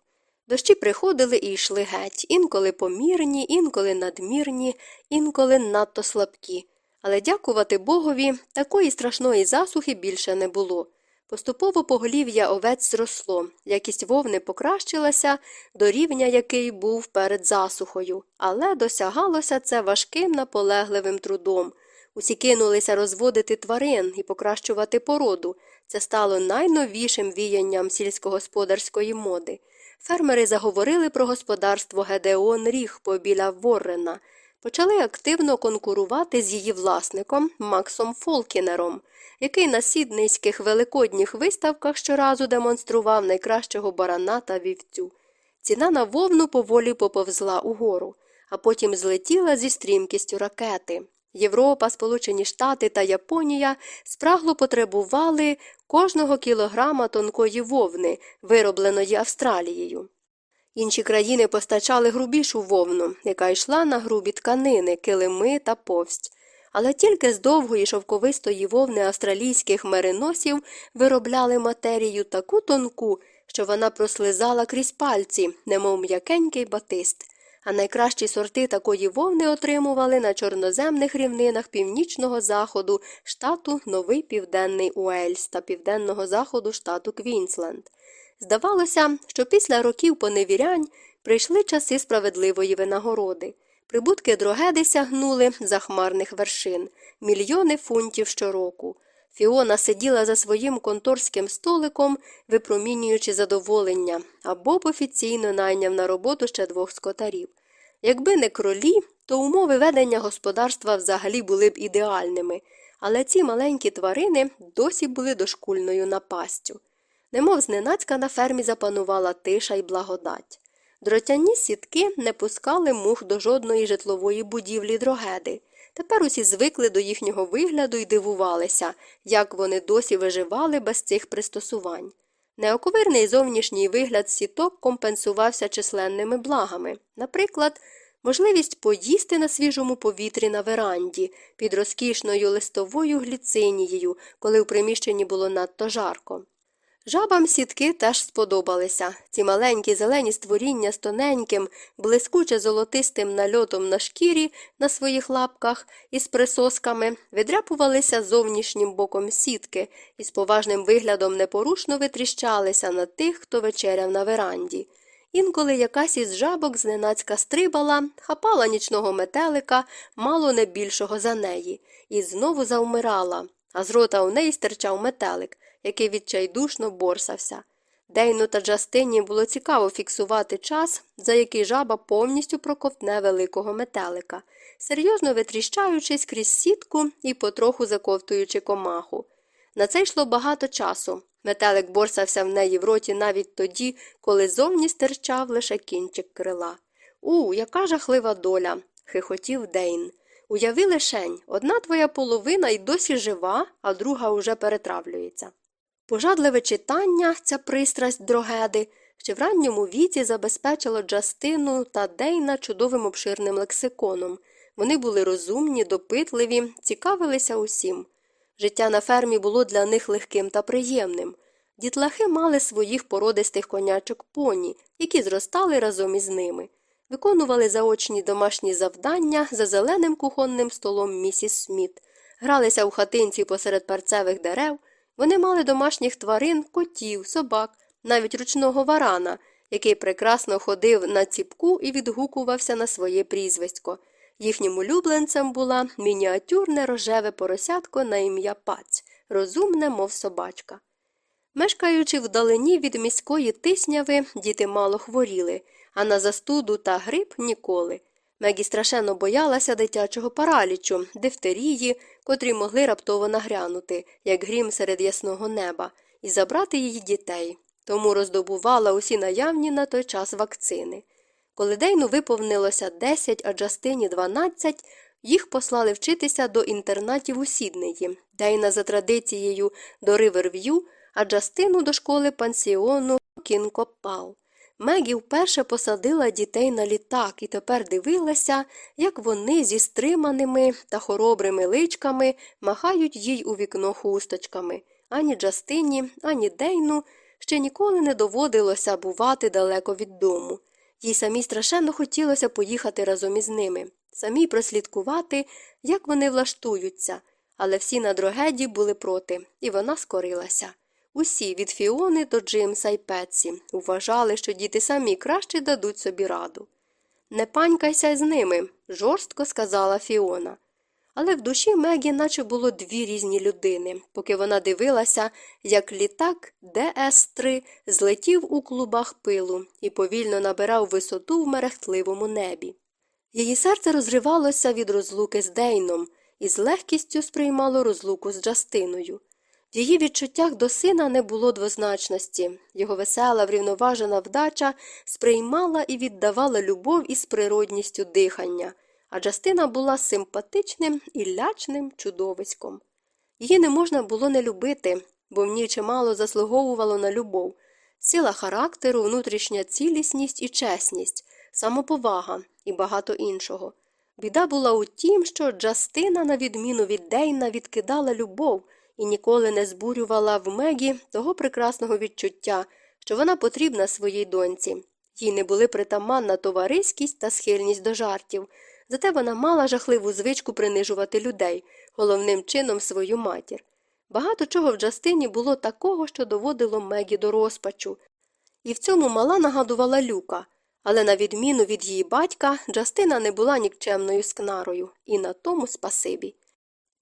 Дощі приходили і йшли геть, інколи помірні, інколи надмірні, інколи надто слабкі. Але дякувати Богові, такої страшної засухи більше не було. Поступово поголів'я овець зросло, якість вовни покращилася до рівня, який був перед засухою, але досягалося це важким наполегливим трудом. Усі кинулися розводити тварин і покращувати породу. Це стало найновішим віянням сільськогосподарської моди. Фермери заговорили про господарство Гедеон Ріг побіля Воррена, почали активно конкурувати з її власником Максом Фолкінером, який на сідницьких великодніх виставках щоразу демонстрував найкращого барана та вівцю. Ціна на вовну поволі поповзла угору, а потім злетіла зі стрімкістю ракети. Європа, Сполучені Штати та Японія спрагло потребували кожного кілограма тонкої вовни, виробленої Австралією. Інші країни постачали грубішу вовну, яка йшла на грубі тканини, килими та повсть. але тільки з довгої шовковистої вовни австралійських мериносів виробляли матерію таку тонку, що вона прослизала крізь пальці, немов м'якенький батист. А найкращі сорти такої вовни отримували на чорноземних рівнинах північного заходу штату Новий Південний Уельс та південного заходу штату Квінсленд. Здавалося, що після років поневірянь прийшли часи справедливої винагороди. Прибутки дрогеди сягнули захмарних вершин, мільйони фунтів щороку. Фіона сиділа за своїм конторським столиком, випромінюючи задоволення, а Боб офіційно найняв на роботу ще двох скотарів. Якби не кролі, то умови ведення господарства взагалі були б ідеальними, але ці маленькі тварини досі були дошкульною напастю. Немов зненацька на фермі запанувала тиша й благодать. Дротяні сітки не пускали мух до жодної житлової будівлі дрогеди. Тепер усі звикли до їхнього вигляду і дивувалися, як вони досі виживали без цих пристосувань. Неоковирний зовнішній вигляд сіток компенсувався численними благами, наприклад, можливість поїсти на свіжому повітрі на веранді під розкішною листовою гліцинією, коли в приміщенні було надто жарко. Жабам сітки теж сподобалися. Ці маленькі зелені створіння з тоненьким, блискуче золотистим нальотом на шкірі на своїх лапках із присосками відряпувалися зовнішнім боком сітки і з поважним виглядом непорушно витріщалися на тих, хто вечеряв на веранді. Інколи якась із жабок зненацька стрибала, хапала нічного метелика, мало не більшого за неї, і знову завмирала, а з рота у неї стирчав метелик який відчайдушно борсався. Дейну та Джастині було цікаво фіксувати час, за який жаба повністю проковтне великого метелика, серйозно витріщаючись крізь сітку і потроху заковтуючи комаху. На це йшло багато часу. Метелик борсався в неї в роті навіть тоді, коли зовні стирчав лише кінчик крила. У, яка жахлива доля. хихотів Дейн. Уяви лишень, одна твоя половина й досі жива, а друга уже перетравлюється. Пожадливе читання, ця пристрасть дрогеди, ще в ранньому віці забезпечило Джастину та Дейна чудовим обширним лексиконом. Вони були розумні, допитливі, цікавилися усім. Життя на фермі було для них легким та приємним. Дітлахи мали своїх породистих конячок поні, які зростали разом із ними, виконували заочні домашні завдання за зеленим кухонним столом місіс Сміт, гралися у хатинці посеред парцевих дерев. Вони мали домашніх тварин, котів, собак, навіть ручного варана, який прекрасно ходив на ціпку і відгукувався на своє прізвисько. Їхнім улюбленцем була мініатюрне рожеве поросятко на ім'я Паць, розумне, мов собачка. Мешкаючи вдалині від міської тисняви, діти мало хворіли, а на застуду та грип ніколи. Мегі страшенно боялася дитячого паралічу, дифтерії, котрі могли раптово нагрянути, як грім серед ясного неба, і забрати її дітей, тому роздобувала усі наявні на той час вакцини. Коли Дейну виповнилося 10, а Джастині 12, їх послали вчитися до інтернатів у Сіднеї, Дейна за традицією до Риверв'ю, а Джастину до школи пансіону Кінкопал. Мегі вперше посадила дітей на літак і тепер дивилася, як вони зі стриманими та хоробрими личками махають їй у вікно хусточками. Ані Джастині, ані Дейну ще ніколи не доводилося бувати далеко від дому. Їй самій страшенно хотілося поїхати разом із ними, самій прослідкувати, як вони влаштуються, але всі на дрогеді були проти, і вона скорилася. Усі від Фіони до Джимса й Петсі вважали, що діти самі краще дадуть собі раду. Не панькайся з ними, жорстко сказала Фіона. Але в душі Мегі наче було дві різні людини, поки вона дивилася, як літак ДС-3 злетів у клубах пилу і повільно набирав висоту в мерехтливому небі. Її серце розривалося від розлуки з Дейном і з легкістю сприймало розлуку з Джастиною. В її відчуттях до сина не було двозначності, його весела, врівноважена вдача сприймала і віддавала любов із природністю дихання, а Джастина була симпатичним і лячним чудовиськом. Її не можна було не любити, бо в ній чимало заслуговувало на любов, сила характеру, внутрішня цілісність і чесність, самоповага і багато іншого. Біда була у тім, що Джастина, на відміну від Дейна, відкидала любов і ніколи не збурювала в Мегі того прекрасного відчуття, що вона потрібна своїй доньці. Їй не були притаманна товариськість та схильність до жартів, зате вона мала жахливу звичку принижувати людей, головним чином свою матір. Багато чого в Джастині було такого, що доводило Мегі до розпачу, і в цьому мала нагадувала люка, але на відміну від її батька, Джастина не була нікчемною скнарою, і на тому спасибі.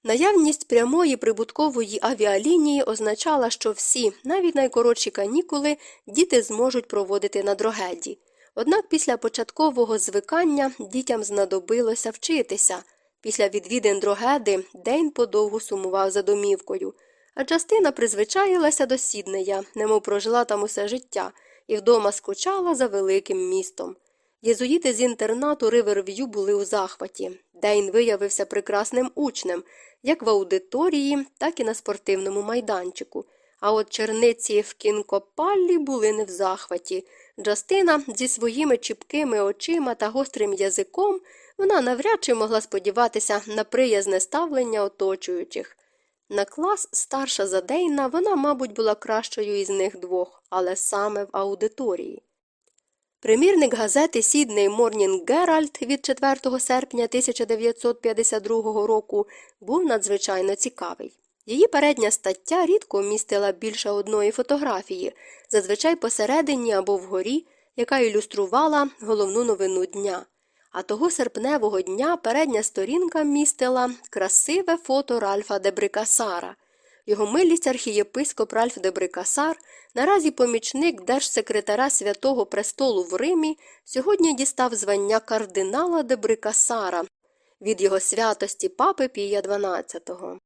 Наявність прямої прибуткової авіалінії означала, що всі, навіть найкоротші канікули, діти зможуть проводити на дрогеді. Однак після початкового звикання дітям знадобилося вчитися. Після відвідин дрогеди Дейн подовгу сумував за домівкою, а частина призвичаїлася до Сіднея, немов прожила там усе життя, і вдома скучала за великим містом. Єзуїти з інтернату Риверв'ю були у захваті. Дейн виявився прекрасним учнем, як в аудиторії, так і на спортивному майданчику. А от черниці в кінкопаллі були не в захваті. Джастина зі своїми чіпкими очима та гострим язиком вона навряд чи могла сподіватися на приязне ставлення оточуючих. На клас старша за Дейна вона, мабуть, була кращою із них двох, але саме в аудиторії. Примірник газети Сідней Морнінг Геральт від 4 серпня 1952 року був надзвичайно цікавий. Її передня стаття рідко містила більше одної фотографії, зазвичай посередині або вгорі, яка ілюструвала головну новину дня. А того серпневого дня передня сторінка містила красиве фото Ральфа Дебрикасара. Його милість архієпископ Ральф Дебрикасар, наразі помічник держсекретаря Святого Престолу в Римі, сьогодні дістав звання кардинала Дебрикасара від його святості папи Пія XII.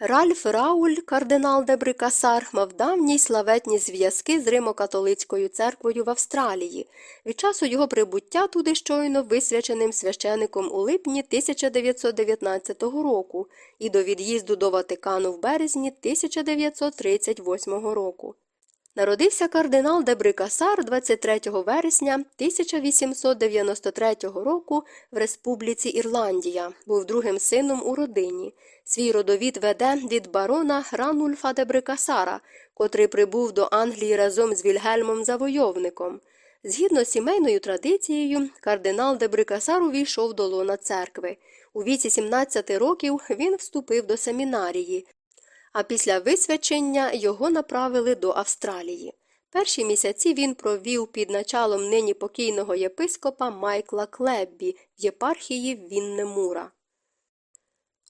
Ральф Рауль, кардинал Дебрикасар, мав давні славетні зв'язки з Римо-католицькою церквою в Австралії від часу його прибуття туди щойно висвяченим священиком у липні 1919 року і до від'їзду до Ватикану в березні 1938 року. Народився кардинал Дебрикасар 23 вересня 1893 року в Республіці Ірландія, був другим сином у родині. Свій родовід веде від барона Ранульфа Дебрикасара, котрий прибув до Англії разом з Вільгельмом Завойовником. Згідно з сімейною традицією, кардинал Дебрикасар увійшов до лона церкви. У віці 17 років він вступив до семінарії, а після висвячення його направили до Австралії. Перші місяці він провів під началом нині покійного єпископа Майкла Клеббі в єпархії Віннемура.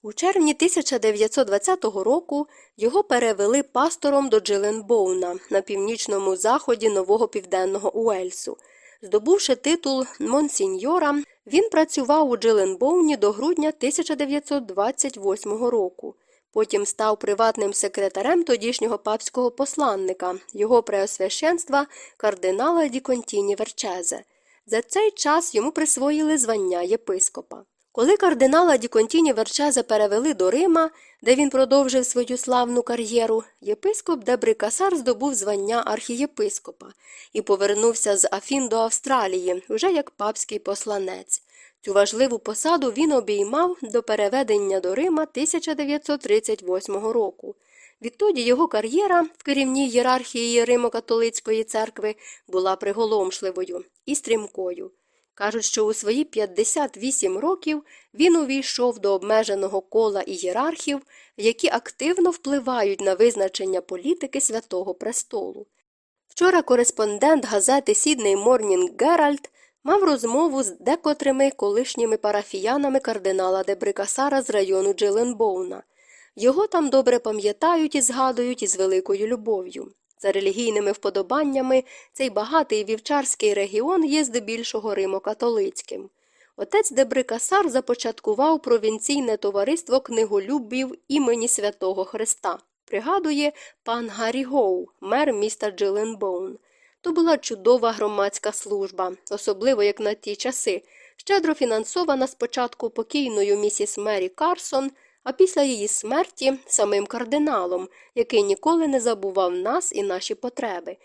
У червні 1920 року його перевели пастором до Джиленбоуна на північному заході нового південного Уельсу. Здобувши титул Монсіньора, він працював у Джиленбоуні до грудня 1928 року. Потім став приватним секретарем тодішнього папського посланника, його преосвященства кардинала Діконтіні Верчезе. За цей час йому присвоїли звання єпископа. Коли кардинала Діконтіні Верчезе перевели до Рима, де він продовжив свою славну кар'єру, єпископ Дебрикасар здобув звання архієпископа і повернувся з Афін до Австралії, уже як папський посланець. Цю важливу посаду він обіймав до переведення до Рима 1938 року. Відтоді його кар'єра в керівній єрархії Римо-католицької церкви була приголомшливою і стрімкою. Кажуть, що у свої 58 років він увійшов до обмеженого кола ієрархів, які активно впливають на визначення політики Святого Престолу. Вчора кореспондент газети Сідней Морнінг Геральт мав розмову з декотрими колишніми парафіянами кардинала Дебрикасара з району Джиленбоуна. Його там добре пам'ятають і згадують із великою любов'ю. За релігійними вподобаннями цей багатий вівчарський регіон є здебільшого римо-католицьким. Отець Дебрикасар започаткував провінційне товариство книголюбів імені святого Христа. Пригадує пан Гаррі Гоу, мер міста Джиленбоун. То була чудова громадська служба, особливо як на ті часи, щедро фінансована спочатку покійною місіс Мері Карсон, а після її смерті самим кардиналом, який ніколи не забував нас і наші потреби.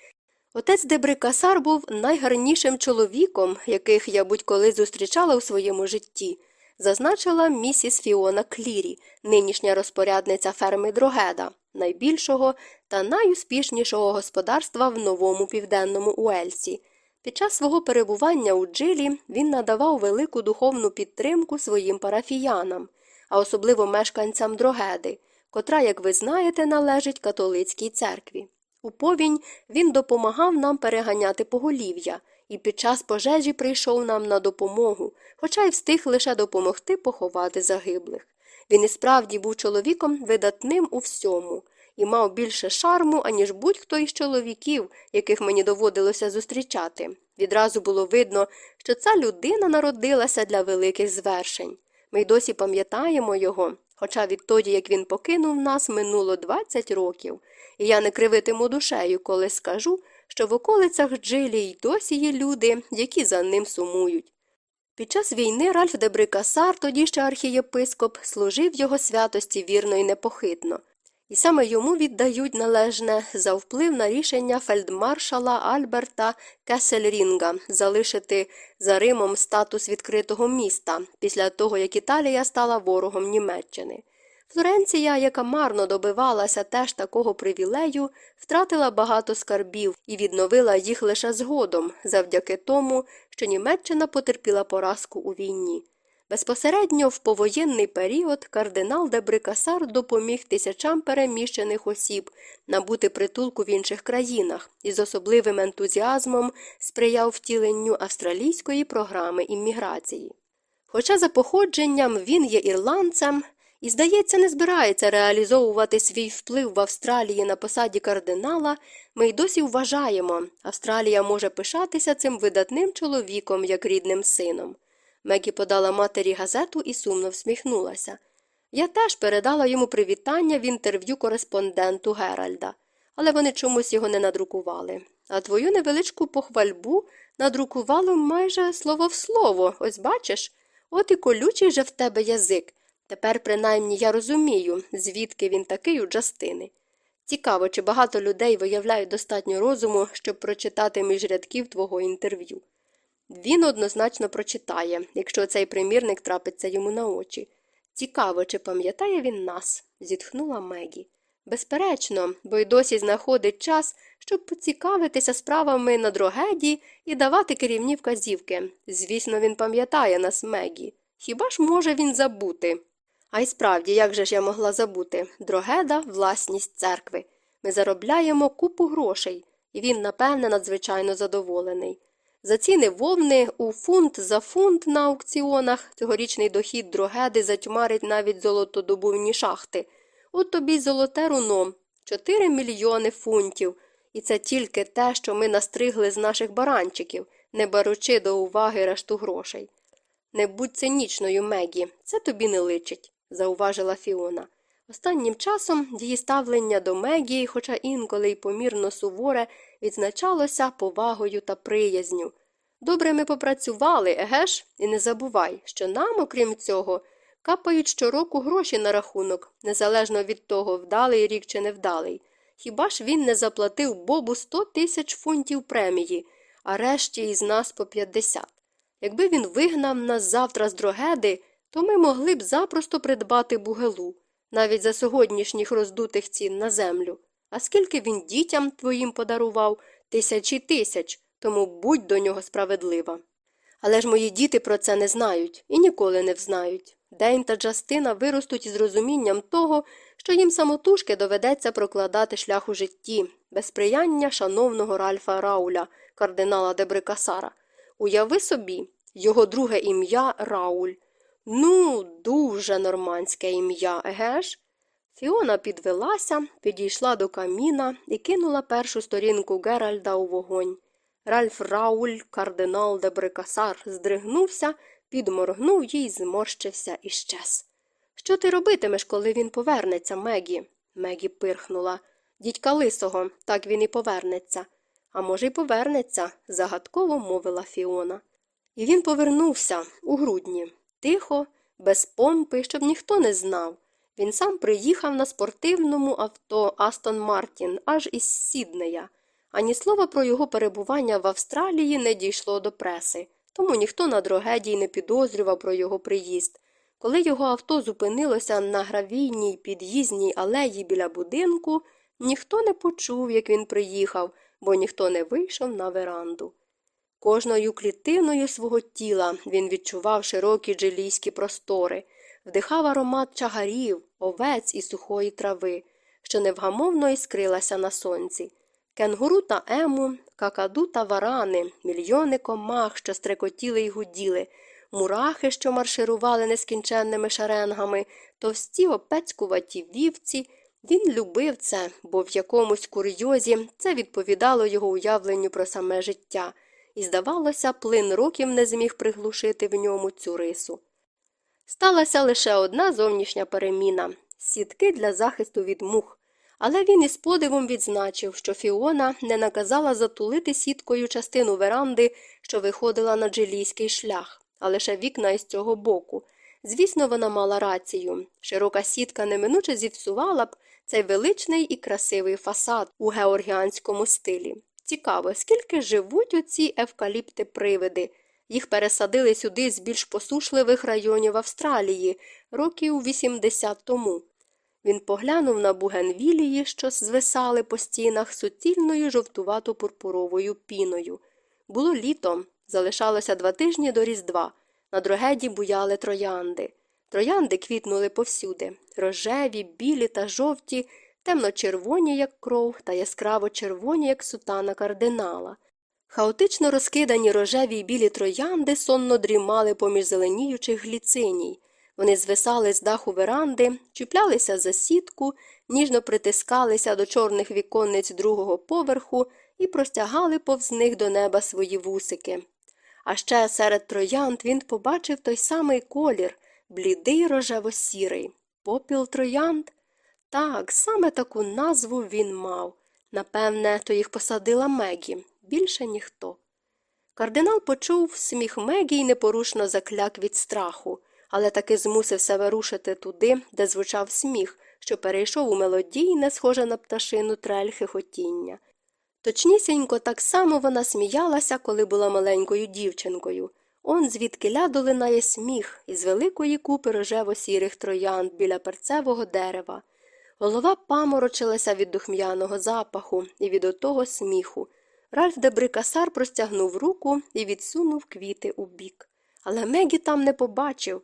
Отець Дебрикасар був найгарнішим чоловіком, яких я будь-коли зустрічала у своєму житті. зазначила місіс Фіона Клірі, нинішня розпорядниця ферми Дрогеда, найбільшого та найуспішнішого господарства в новому південному Уельсі. Під час свого перебування у джилі він надавав велику духовну підтримку своїм парафіянам, а особливо мешканцям Дрогеди, котра, як ви знаєте, належить католицькій церкві. У повінь він допомагав нам переганяти поголів'я і під час пожежі прийшов нам на допомогу, хоча й встиг лише допомогти поховати загиблих. Він і справді був чоловіком видатним у всьому і мав більше шарму, аніж будь-хто із чоловіків, яких мені доводилося зустрічати. Відразу було видно, що ця людина народилася для великих звершень. Ми й досі пам'ятаємо його, хоча відтоді, як він покинув нас, минуло 20 років, і я не кривитиму душею, коли скажу, що в околицях Джилі й досі є люди, які за ним сумують. Під час війни Ральф де Брикасар, тоді ще архієпископ, служив його святості вірно і непохитно і саме йому віддають належне за вплив на рішення фельдмаршала Альберта Кесельрінга залишити за Римом статус відкритого міста після того, як Італія стала ворогом Німеччини. Флоренція, яка марно добивалася теж такого привілею, втратила багато скарбів і відновила їх лише згодом, завдяки тому, що Німеччина потерпіла поразку у війні. Безпосередньо в повоєнний період кардинал Дебрикасар допоміг тисячам переміщених осіб набути притулку в інших країнах і з особливим ентузіазмом сприяв втіленню австралійської програми імміграції. Хоча за походженням він є ірландцем і, здається, не збирається реалізовувати свій вплив в Австралії на посаді кардинала, ми й досі вважаємо, Австралія може пишатися цим видатним чоловіком як рідним сином. Мегі подала матері газету і сумно всміхнулася. Я теж передала йому привітання в інтерв'ю кореспонденту Геральда, але вони чомусь його не надрукували. А твою невеличку похвальбу надрукувало майже слово в слово, ось бачиш? От і колючий же в тебе язик. Тепер, принаймні, я розумію, звідки він такий у Джастини. Цікаво, чи багато людей виявляють достатньо розуму, щоб прочитати між рядків твого інтерв'ю. Він однозначно прочитає, якщо цей примірник трапиться йому на очі. Цікаво, чи пам'ятає він нас, зітхнула Мегі. Безперечно, бо й досі знаходить час, щоб поцікавитися справами на дрогеді і давати керівні вказівки. Звісно, він пам'ятає нас Мегі. Хіба ж може він забути? А й справді, як же ж я могла забути? Дрогеда власність церкви. Ми заробляємо купу грошей, і він, напевне, надзвичайно задоволений. За ціни вовни у фунт за фунт на аукціонах цьогорічний дохід дрогеди затьмарить навіть золотодобувні шахти. От тобі золоте руно 4 мільйони фунтів. І це тільки те, що ми настригли з наших баранчиків, не беручи до уваги решту грошей. Не будь цинічною, Мегі, це тобі не личить, зауважила Фіона. Останнім часом її ставлення до Мегі, хоча інколи й помірно суворе, відзначалося повагою та приязню. Добре ми попрацювали, еге ж, і не забувай, що нам, окрім цього, капають щороку гроші на рахунок, незалежно від того, вдалий рік чи невдалий. Хіба ж він не заплатив Бобу сто тисяч фунтів премії, а решті із нас по 50. Якби він вигнав нас завтра з дрогеди, то ми могли б запросто придбати бугелу, навіть за сьогоднішніх роздутих цін на землю. А скільки він дітям твоїм подарував? Тисячі тисяч, тому будь до нього справедлива. Але ж мої діти про це не знають і ніколи не взнають. День та Джастина виростуть із розумінням того, що їм самотужки доведеться прокладати шлях у житті, без сприяння шановного Ральфа Рауля, кардинала Дебрикасара. Уяви собі, його друге ім'я Рауль. Ну, дуже нормандське ім'я, еге ж? Фіона підвелася, підійшла до каміна і кинула першу сторінку Геральда у вогонь. Ральф Рауль, кардинал де Брикасар, здригнувся, підморгнув їй, зморщився і щез. Що ти робитимеш, коли він повернеться, Мегі? Мегі пирхнула. Дідька лисого, так він і повернеться. А може, й повернеться, загадково мовила Фіона. І він повернувся у грудні, тихо, без помпи, щоб ніхто не знав. Він сам приїхав на спортивному авто Астон Мартін аж із Сіднея. Ані слова про його перебування в Австралії не дійшло до преси, тому ніхто на дрогедії не підозрював про його приїзд. Коли його авто зупинилося на гравійній під'їзній алеї біля будинку, ніхто не почув, як він приїхав, бо ніхто не вийшов на веранду. Кожною клітиною свого тіла він відчував широкі джилійські простори, вдихав аромат чагарів, овець і сухої трави, що невгамовно іскрилася на сонці. Кенгуру та ему, какаду та варани, мільйони комах, що стрекотіли й гуділи, мурахи, що марширували нескінченними шаренгами, товсті опецькуваті вівці. Він любив це, бо в якомусь курйозі це відповідало його уявленню про саме життя, і, здавалося, плин років не зміг приглушити в ньому цю рису. Сталася лише одна зовнішня переміна сітки для захисту від мух. Але він із подивом відзначив, що Фіона не наказала затулити сіткою частину веранди, що виходила на джилійський шлях, а лише вікна із цього боку. Звісно, вона мала рацію. Широка сітка неминуче зіпсувала б цей величний і красивий фасад у георгіанському стилі. Цікаво, скільки живуть оці евкаліпти привиди. Їх пересадили сюди з більш посушливих районів Австралії років 80 тому. Він поглянув на бугенвілії, що звисали по стінах суцільною жовтувато пурпуровою піною. Було літо, залишалося два тижні до Різдва. На дрогеді буяли троянди. Троянди квітнули повсюди рожеві, білі та жовті, темно-червоні, як кров, та яскраво червоні, як сутана кардинала. Хаотично розкидані рожеві й білі троянди сонно дрімали поміж зеленіючих гліциній. Вони звисали з даху веранди, чіплялися за сітку, ніжно притискалися до чорних віконниць другого поверху і простягали повз них до неба свої вусики. А ще серед троянд він побачив той самий колір, блідий рожево-сірий. Попіл троянд? Так, саме таку назву він мав. Напевне, то їх посадила Мегі, більше ніхто. Кардинал почув сміх Мегі й непорушно закляк від страху але таки змусив себе рушити туди, де звучав сміх, що перейшов у мелодійне, схоже на пташину трель хихотіння. Точнісінько так само вона сміялася, коли була маленькою дівчинкою. Он звідки ля долинає сміх із великої купи рожево сірих троянд біля перцевого дерева. Голова паморочилася від духм'яного запаху і від отого сміху. Ральф Дебрикасар простягнув руку і відсунув квіти у бік. Але Мегі там не побачив.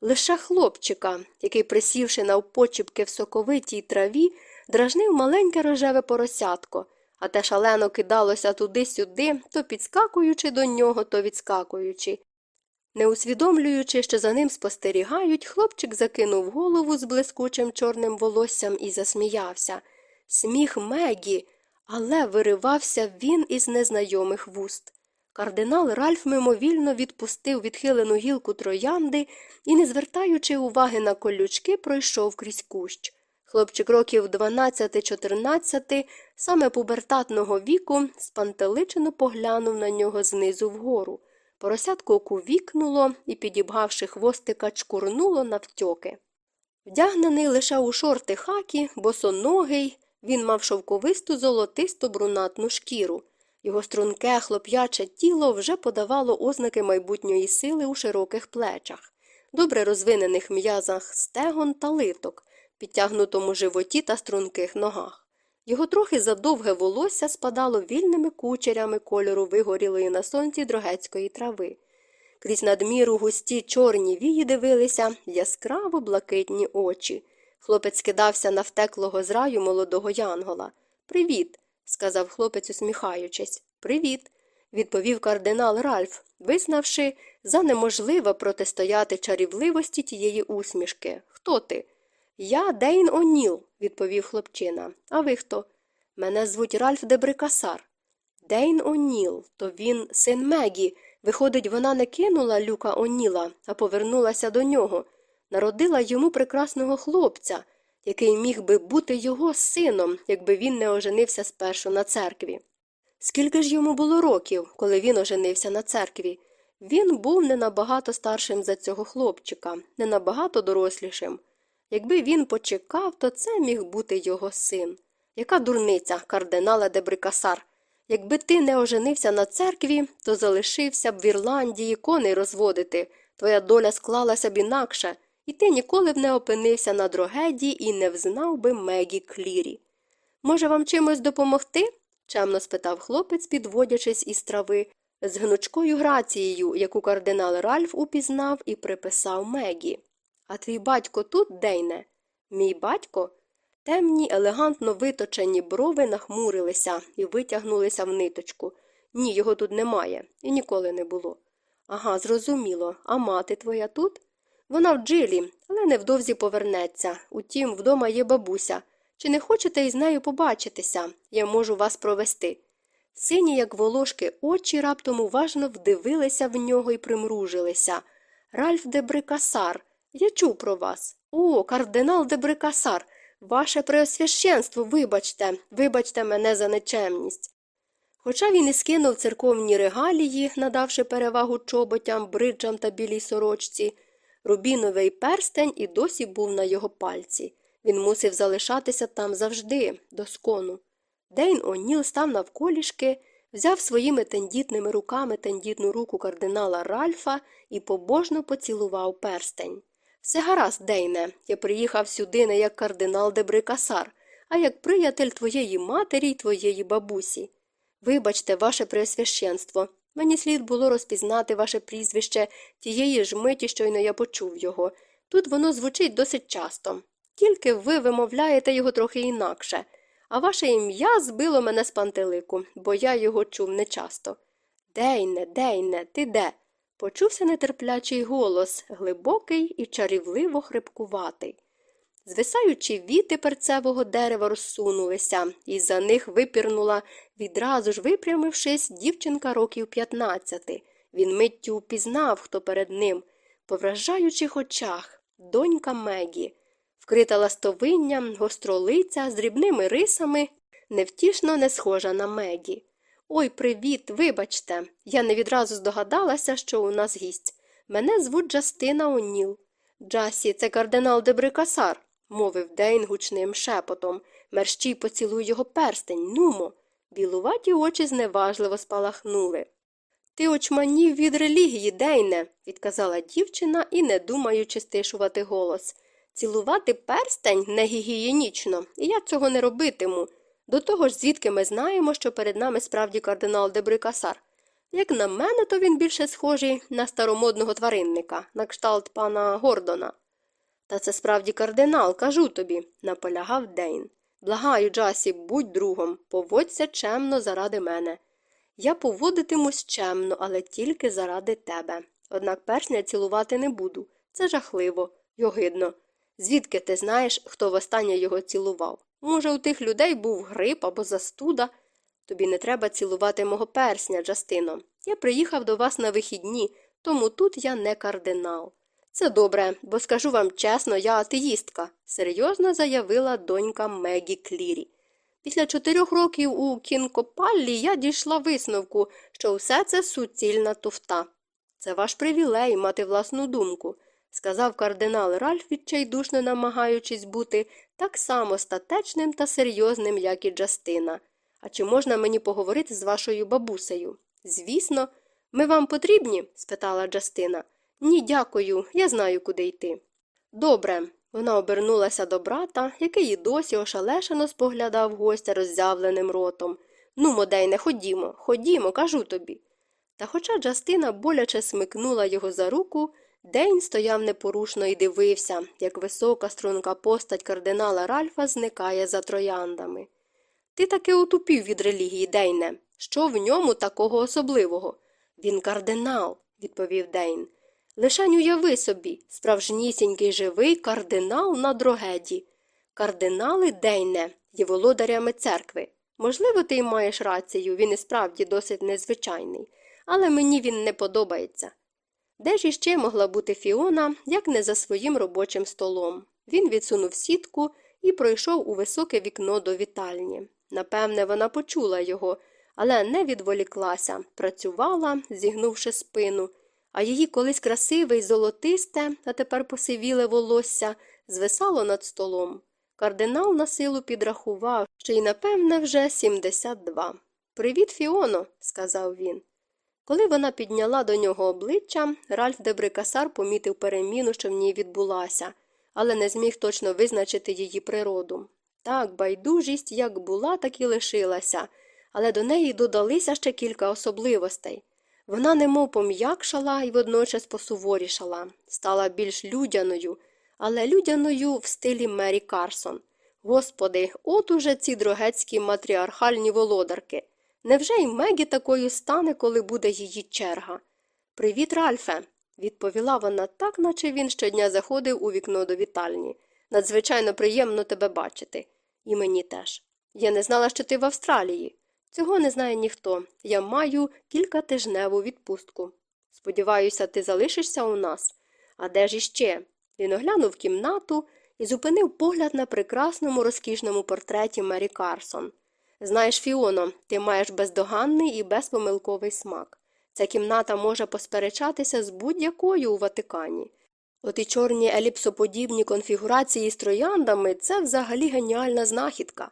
Лише хлопчика, який, присівши навпочіпки в соковитій траві, дражнив маленьке рожеве поросятко, а те шалено кидалося туди-сюди, то підскакуючи до нього, то відскакуючи. Не усвідомлюючи, що за ним спостерігають, хлопчик закинув голову з блискучим чорним волоссям і засміявся. Сміх Мегі, але виривався він із незнайомих вуст. Кардинал Ральф мимовільно відпустив відхилену гілку троянди і, не звертаючи уваги на колючки, пройшов крізь кущ. Хлопчик років 12-14, саме пубертатного віку, спантеличено поглянув на нього знизу вгору. Поросятко кувікнуло і, підібгавши хвостика, чкурнуло навтьоки. Вдягнений лише у шорти хакі, босоногий, він мав шовковисту золотисту брунатну шкіру. Його струнке, хлоп'яче тіло вже подавало ознаки майбутньої сили у широких плечах, добре розвинених м'язах стегон та литок, підтягнутому животі та струнких ногах. Його трохи задовге волосся спадало вільними кучерями кольору вигорілої на сонці дрогецької трави. Крізь надміру густі чорні вії дивилися яскраво блакитні очі. Хлопець кидався на втеклого з раю молодого янгола. Привіт сказав хлопець, усміхаючись. Привіт, відповів кардинал Ральф, визнавши за неможливе протистояти чарівливості тієї усмішки. Хто ти? Я Дейн О'Ніл», – відповів хлопчина. А ви хто? Мене звуть Ральф Дебрикасар. Дейн О'Ніл, то він син Мегі. Виходить, вона не кинула люка О'Ніла, а повернулася до нього, народила йому прекрасного хлопця який міг би бути його сином, якби він не оженився спершу на церкві. Скільки ж йому було років, коли він оженився на церкві? Він був не набагато старшим за цього хлопчика, не набагато дорослішим. Якби він почекав, то це міг бути його син. Яка дурниця, кардинала Дебрикасар. Якби ти не оженився на церкві, то залишився б в Ірландії коней розводити, твоя доля склалася б інакше, і ти ніколи б не опинився на дрогеді і не взнав би Мегі Клірі. Може, вам чимось допомогти? чемно спитав хлопець, підводячись із трави, з гнучкою грацією, яку кардинал Ральф упізнав і приписав Мегі. А твій батько тут, Дейне? Мій батько? Темні, елегантно виточені брови нахмурилися і витягнулися в ниточку. Ні, його тут немає, і ніколи не було. Ага, зрозуміло. А мати твоя тут? Вона в джилі, але невдовзі повернеться. Утім, вдома є бабуся. Чи не хочете із нею побачитися? Я можу вас провести. Сині, як волошки, очі раптом уважно вдивилися в нього і примружилися. Ральф де Брикасар, я чув про вас. О, кардинал де Брикасар, ваше преосвященство, вибачте, вибачте мене за нечемність. Хоча він і скинув церковні регалії, надавши перевагу чоботям, бриджам та білій сорочці, рубіновий перстень і досі був на його пальці. Він мусив залишатися там завжди, до скону. Дейн О'Ніл став навколішки, взяв своїми тендітними руками тендітну руку кардинала Ральфа і побожно поцілував перстень. Все гаразд, Дейне, я приїхав сюди не як кардинал Дебрикасар, а як приятель твоєї матері й твоєї бабусі. Вибачте, ваше преосвященство, мені слід було розпізнати ваше прізвище тієї ж миті, щойно я почув його. Тут воно звучить досить часто. Тільки ви вимовляєте його трохи інакше, а ваше ім'я збило мене з пантелику, бо я його чув нечасто. Дейне, Дейне, ти де? Почувся нетерплячий голос, глибокий і чарівливо хрипкуватий. Звисаючі віти перцевого дерева розсунулися, і за них випірнула, відразу ж випрямившись, дівчинка років п'ятнадцяти. Він миттю впізнав, хто перед ним, по вражаючих очах, донька Мегі, вкрита ластовинням, гостролиця з дрібними рисами, невтішно не схожа на Мегі. Ой, привіт, вибачте. Я не відразу здогадалася, що у нас гість. Мене звуть Джастина О'Ніл. Джасі, це кардинал Дебрикасар, мовив Дейн гучним шепотом. Мерщій поцілуй його перстень, нумо. Білуваті очі зневажливо спалахнули. Ти очманів від релігії, Дейне, відказала дівчина і, не думаючи стишувати голос. Цілувати перстень не гігієнічно, і я цього не робитиму. До того ж, звідки ми знаємо, що перед нами справді кардинал Дебрикасар. Як на мене, то він більше схожий на старомодного тваринника, на кшталт пана Гордона. Та це справді кардинал, кажу тобі, наполягав Дейн. Благаю, Джасі, будь другом, поводься чемно заради мене. Я поводитимусь чемно, але тільки заради тебе. Однак першня цілувати не буду. Це жахливо й огидно. Звідки ти знаєш, хто востаннє його цілував? Може, у тих людей був грип або застуда? Тобі не треба цілувати мого персня, Джастино. Я приїхав до вас на вихідні, тому тут я не кардинал. Це добре, бо скажу вам чесно, я атеїстка, серйозно заявила донька Мегі Клірі. Після чотирьох років у кінкопаллі я дійшла висновку, що все це суцільна туфта. Це ваш привілей мати власну думку, сказав кардинал Ральф, відчайдушно намагаючись бути так само статечним та серйозним, як і Джастина. А чи можна мені поговорити з вашою бабусею? Звісно, ми вам потрібні? спитала Джастина. Ні, дякую, я знаю, куди йти. Добре. Вона обернулася до брата, який і досі ошалешено споглядав гостя роззявленим ротом. Ну, модейне, ходімо, ходімо, кажу тобі. Та хоча Джастина боляче смикнула його за руку, Дейн стояв непорушно і дивився, як висока струнка постать кардинала Ральфа зникає за трояндами. Ти таки отупів від релігії, Дейне. Що в ньому такого особливого? Він кардинал, відповів Дейн. Лишень уяви собі, справжнісінький живий кардинал на дрогеді. Кардинали Дейне є володарями церкви. Можливо, ти й маєш рацію, він і справді досить незвичайний, але мені він не подобається. Де ж іще могла бути Фіона, як не за своїм робочим столом? Він відсунув сітку і пройшов у високе вікно до вітальні. Напевне, вона почула його, але не відволіклася, працювала, зігнувши спину, а її колись красиве й золотисте, а тепер посивіле волосся, звисало над столом. Кардинал на силу підрахував, що й, напевне, вже 72. Привіт, Фіоно, сказав він. Коли вона підняла до нього обличчя, Ральф Дебрикасар помітив переміну, що в ній відбулася, але не зміг точно визначити її природу. Так, байдужість як була, так і лишилася, але до неї додалися ще кілька особливостей. Вона немов пом'якшала і водночас посуворішала, стала більш людяною, але людяною в стилі Мері Карсон. Господи, от уже ці дрогецькі матріархальні володарки. Невже й Мегі такою стане, коли буде її черга? Привіт, Ральфе, відповіла вона так, наче він щодня заходив у вікно до вітальні. Надзвичайно приємно тебе бачити. І мені теж. Я не знала, що ти в Австралії. Цього не знає ніхто. Я маю кількатижневу відпустку. Сподіваюся, ти залишишся у нас. А де ж іще? Він оглянув кімнату і зупинив погляд на прекрасному розкішному портреті Мері Карсон. Знаєш, Фіоно, ти маєш бездоганний і безпомилковий смак. Ця кімната може посперечатися з будь-якою у Ватикані. От і чорні еліпсоподібні конфігурації з трояндами це взагалі геніальна знахідка.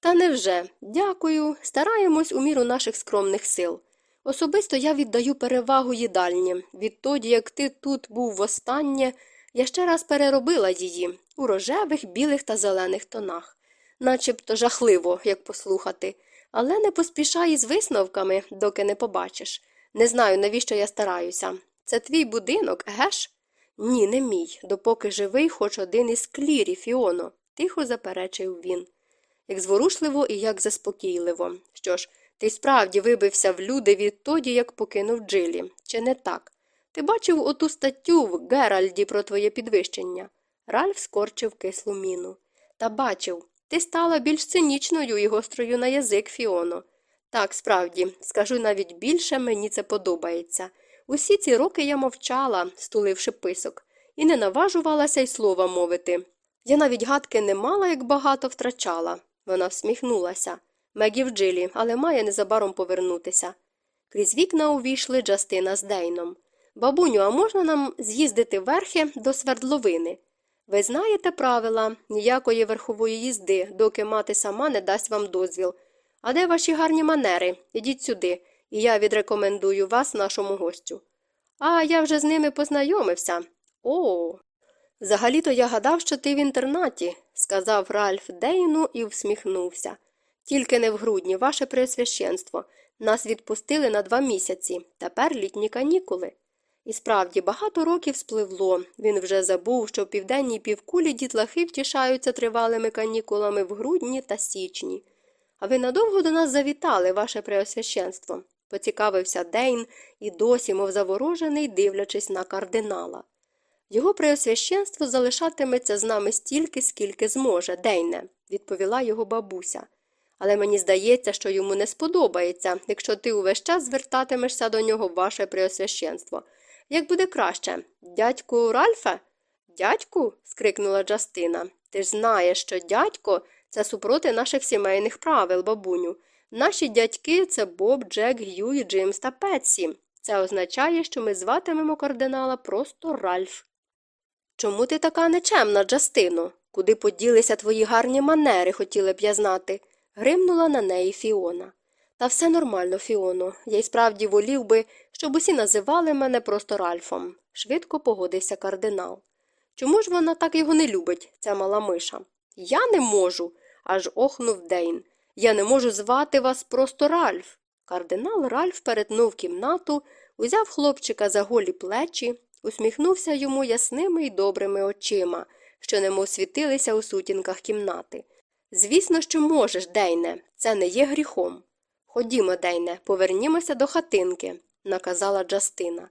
Та невже, дякую, стараємось у міру наших скромних сил. Особисто я віддаю перевагу їдальні. Відтоді, як ти тут був востаннє, я ще раз переробила її у рожевих, білих та зелених тонах. Начебто жахливо, як послухати, але не поспішай із висновками, доки не побачиш. Не знаю, навіщо я стараюся. Це твій будинок, геш? Ні, не мій, допоки живий хоч один із клірі, Фіоно, тихо заперечив він. Як зворушливо і як заспокійливо. Що ж, ти справді вибився в люди відтоді, як покинув Джилі, чи не так? Ти бачив оту статтю в Геральді про твоє підвищення? Ральф скорчив кислу міну. Та бачив, ти стала більш цинічною і гострою на язик, Фіоно. Так, справді, скажу навіть більше, мені це подобається. Усі ці роки я мовчала, стуливши писок, і не наважувалася й слова мовити. Я навіть гадки не мала, як багато втрачала. Вона всміхнулася. Мегі в джилі, але має незабаром повернутися. Крізь вікна увійшли Джастина з Дейном. Бабуню, а можна нам з'їздити верхи до свердловини? Ви знаєте правила ніякої верхової їзди, доки мати сама не дасть вам дозвіл. А де ваші гарні манери? Ідіть сюди, і я відрекомендую вас нашому гостю. А я вже з ними познайомився. О. Взагалі-то я гадав, що ти в інтернаті, сказав Ральф Дейну і всміхнувся. Тільки не в грудні, ваше преосвященство. Нас відпустили на два місяці, тепер літні канікули. І справді багато років спливло. Він вже забув, що в південній півкулі дітлахи втішаються тривалими канікулами в грудні та січні. А ви надовго до нас завітали, ваше преосвященство, поцікавився Дейн і досі, мов заворожений, дивлячись на кардинала. Його преосвященство залишатиметься з нами стільки, скільки зможе, Дейне, відповіла його бабуся. Але мені здається, що йому не сподобається, якщо ти увесь час звертатимешся до нього ваше преосвященство. Як буде краще? Дядьку Ральфе? Дядьку? скрикнула Джастина. Ти ж знаєш, що дядько це супроти наших сімейних правил, бабуню. Наші дядьки це Боб, Джек, Г'ю, Джимс та Петсі. Це означає, що ми зватимемо кардинала просто Ральф. Чому ти така нечемна, Джастино? Куди поділися твої гарні манери, хотіла б я знати, гримнула на неї Фіона. Та все нормально, Фіоно. Я й справді волів би, щоб усі називали мене просто Ральфом, швидко погодився кардинал. Чому ж вона так його не любить, ця мала миша? Я не можу, аж охнув Дейн. Я не можу звати вас просто Ральф. Кардинал Ральф перетнув кімнату, узяв хлопчика за голі плечі, усміхнувся йому ясними й добрими очима, що немов світилися у сутінках кімнати. Звісно, що можеш, Дейне, це не є гріхом. Ходімо, Дейне, повернімося до хатинки, наказала Джастина.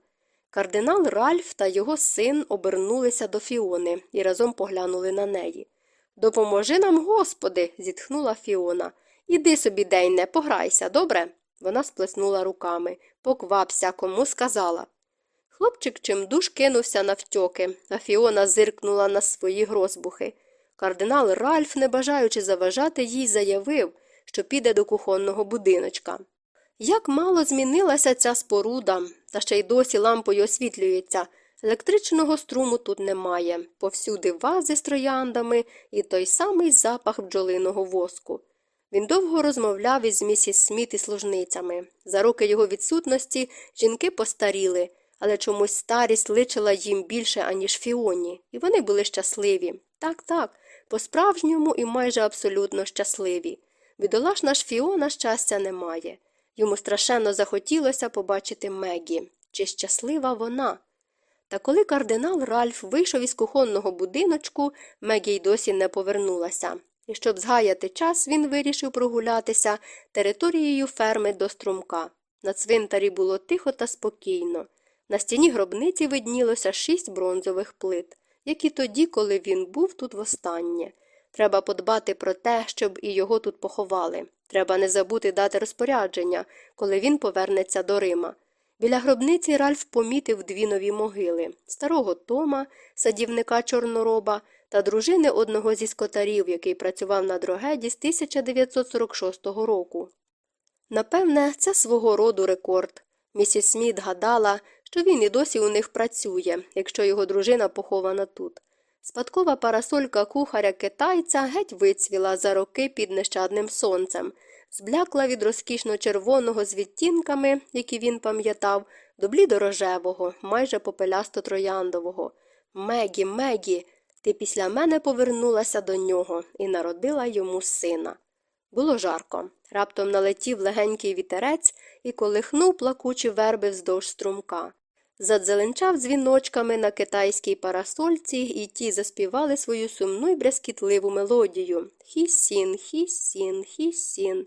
Кардинал Ральф та його син обернулися до Фіони і разом поглянули на неї. Допоможи нам, Господи, зітхнула Фіона. Іди собі, Дейне, пограйся, добре? Вона сплеснула руками. Поквапся, кому сказала. Хлопчик чимдуж кинувся навтьоки, а Фіона зиркнула на свої грозбухи. Кардинал Ральф, не бажаючи заважати їй, заявив, що піде до кухонного будиночка. Як мало змінилася ця споруда, та ще й досі лампою освітлюється. Електричного струму тут немає, повсюди вази з трояндами і той самий запах бджолиного воску. Він довго розмовляв із місіс Сміт і служницями. За роки його відсутності жінки постаріли, але чомусь старість личила їм більше, аніж Фіоні, і вони були щасливі. Так, так, по-справжньому і майже абсолютно щасливі. Бідолашна ж Фіона щастя немає. Йому страшенно захотілося побачити Мегі. Чи щаслива вона? Та коли кардинал Ральф вийшов із кухонного будиночку, Мегі й досі не повернулася. І щоб згаяти час, він вирішив прогулятися територією ферми до струмка. На цвинтарі було тихо та спокійно. На стіні гробниці виднілося шість бронзових плит, як і тоді, коли він був тут востаннє. Треба подбати про те, щоб і його тут поховали. Треба не забути дати розпорядження, коли він повернеться до Рима. Біля гробниці Ральф помітив дві нові могили старого Тома, садівника чорнороба, та дружини одного зі скотарів, який працював на дрогеді з 1946 року. Напевне, це свого роду рекорд. Місіс Сміт гадала, що він і досі у них працює, якщо його дружина похована тут. Спадкова парасолька кухаря китайця геть вицвіла за роки під нещадним сонцем, зблякла від розкішно червоного з відтінками, які він пам'ятав, до блідорожевого, майже попелясто трояндового. Мегі, Мегі, ти після мене повернулася до нього і народила йому сина. Було жарко. Раптом налетів легенький вітерець і колихнув плакучі верби вздовж струмка. Задзеленчав дзвіночками на китайській парасольці, і ті заспівали свою сумну й брязкітливу мелодію Хі-сін, хі-сін, хі-сін.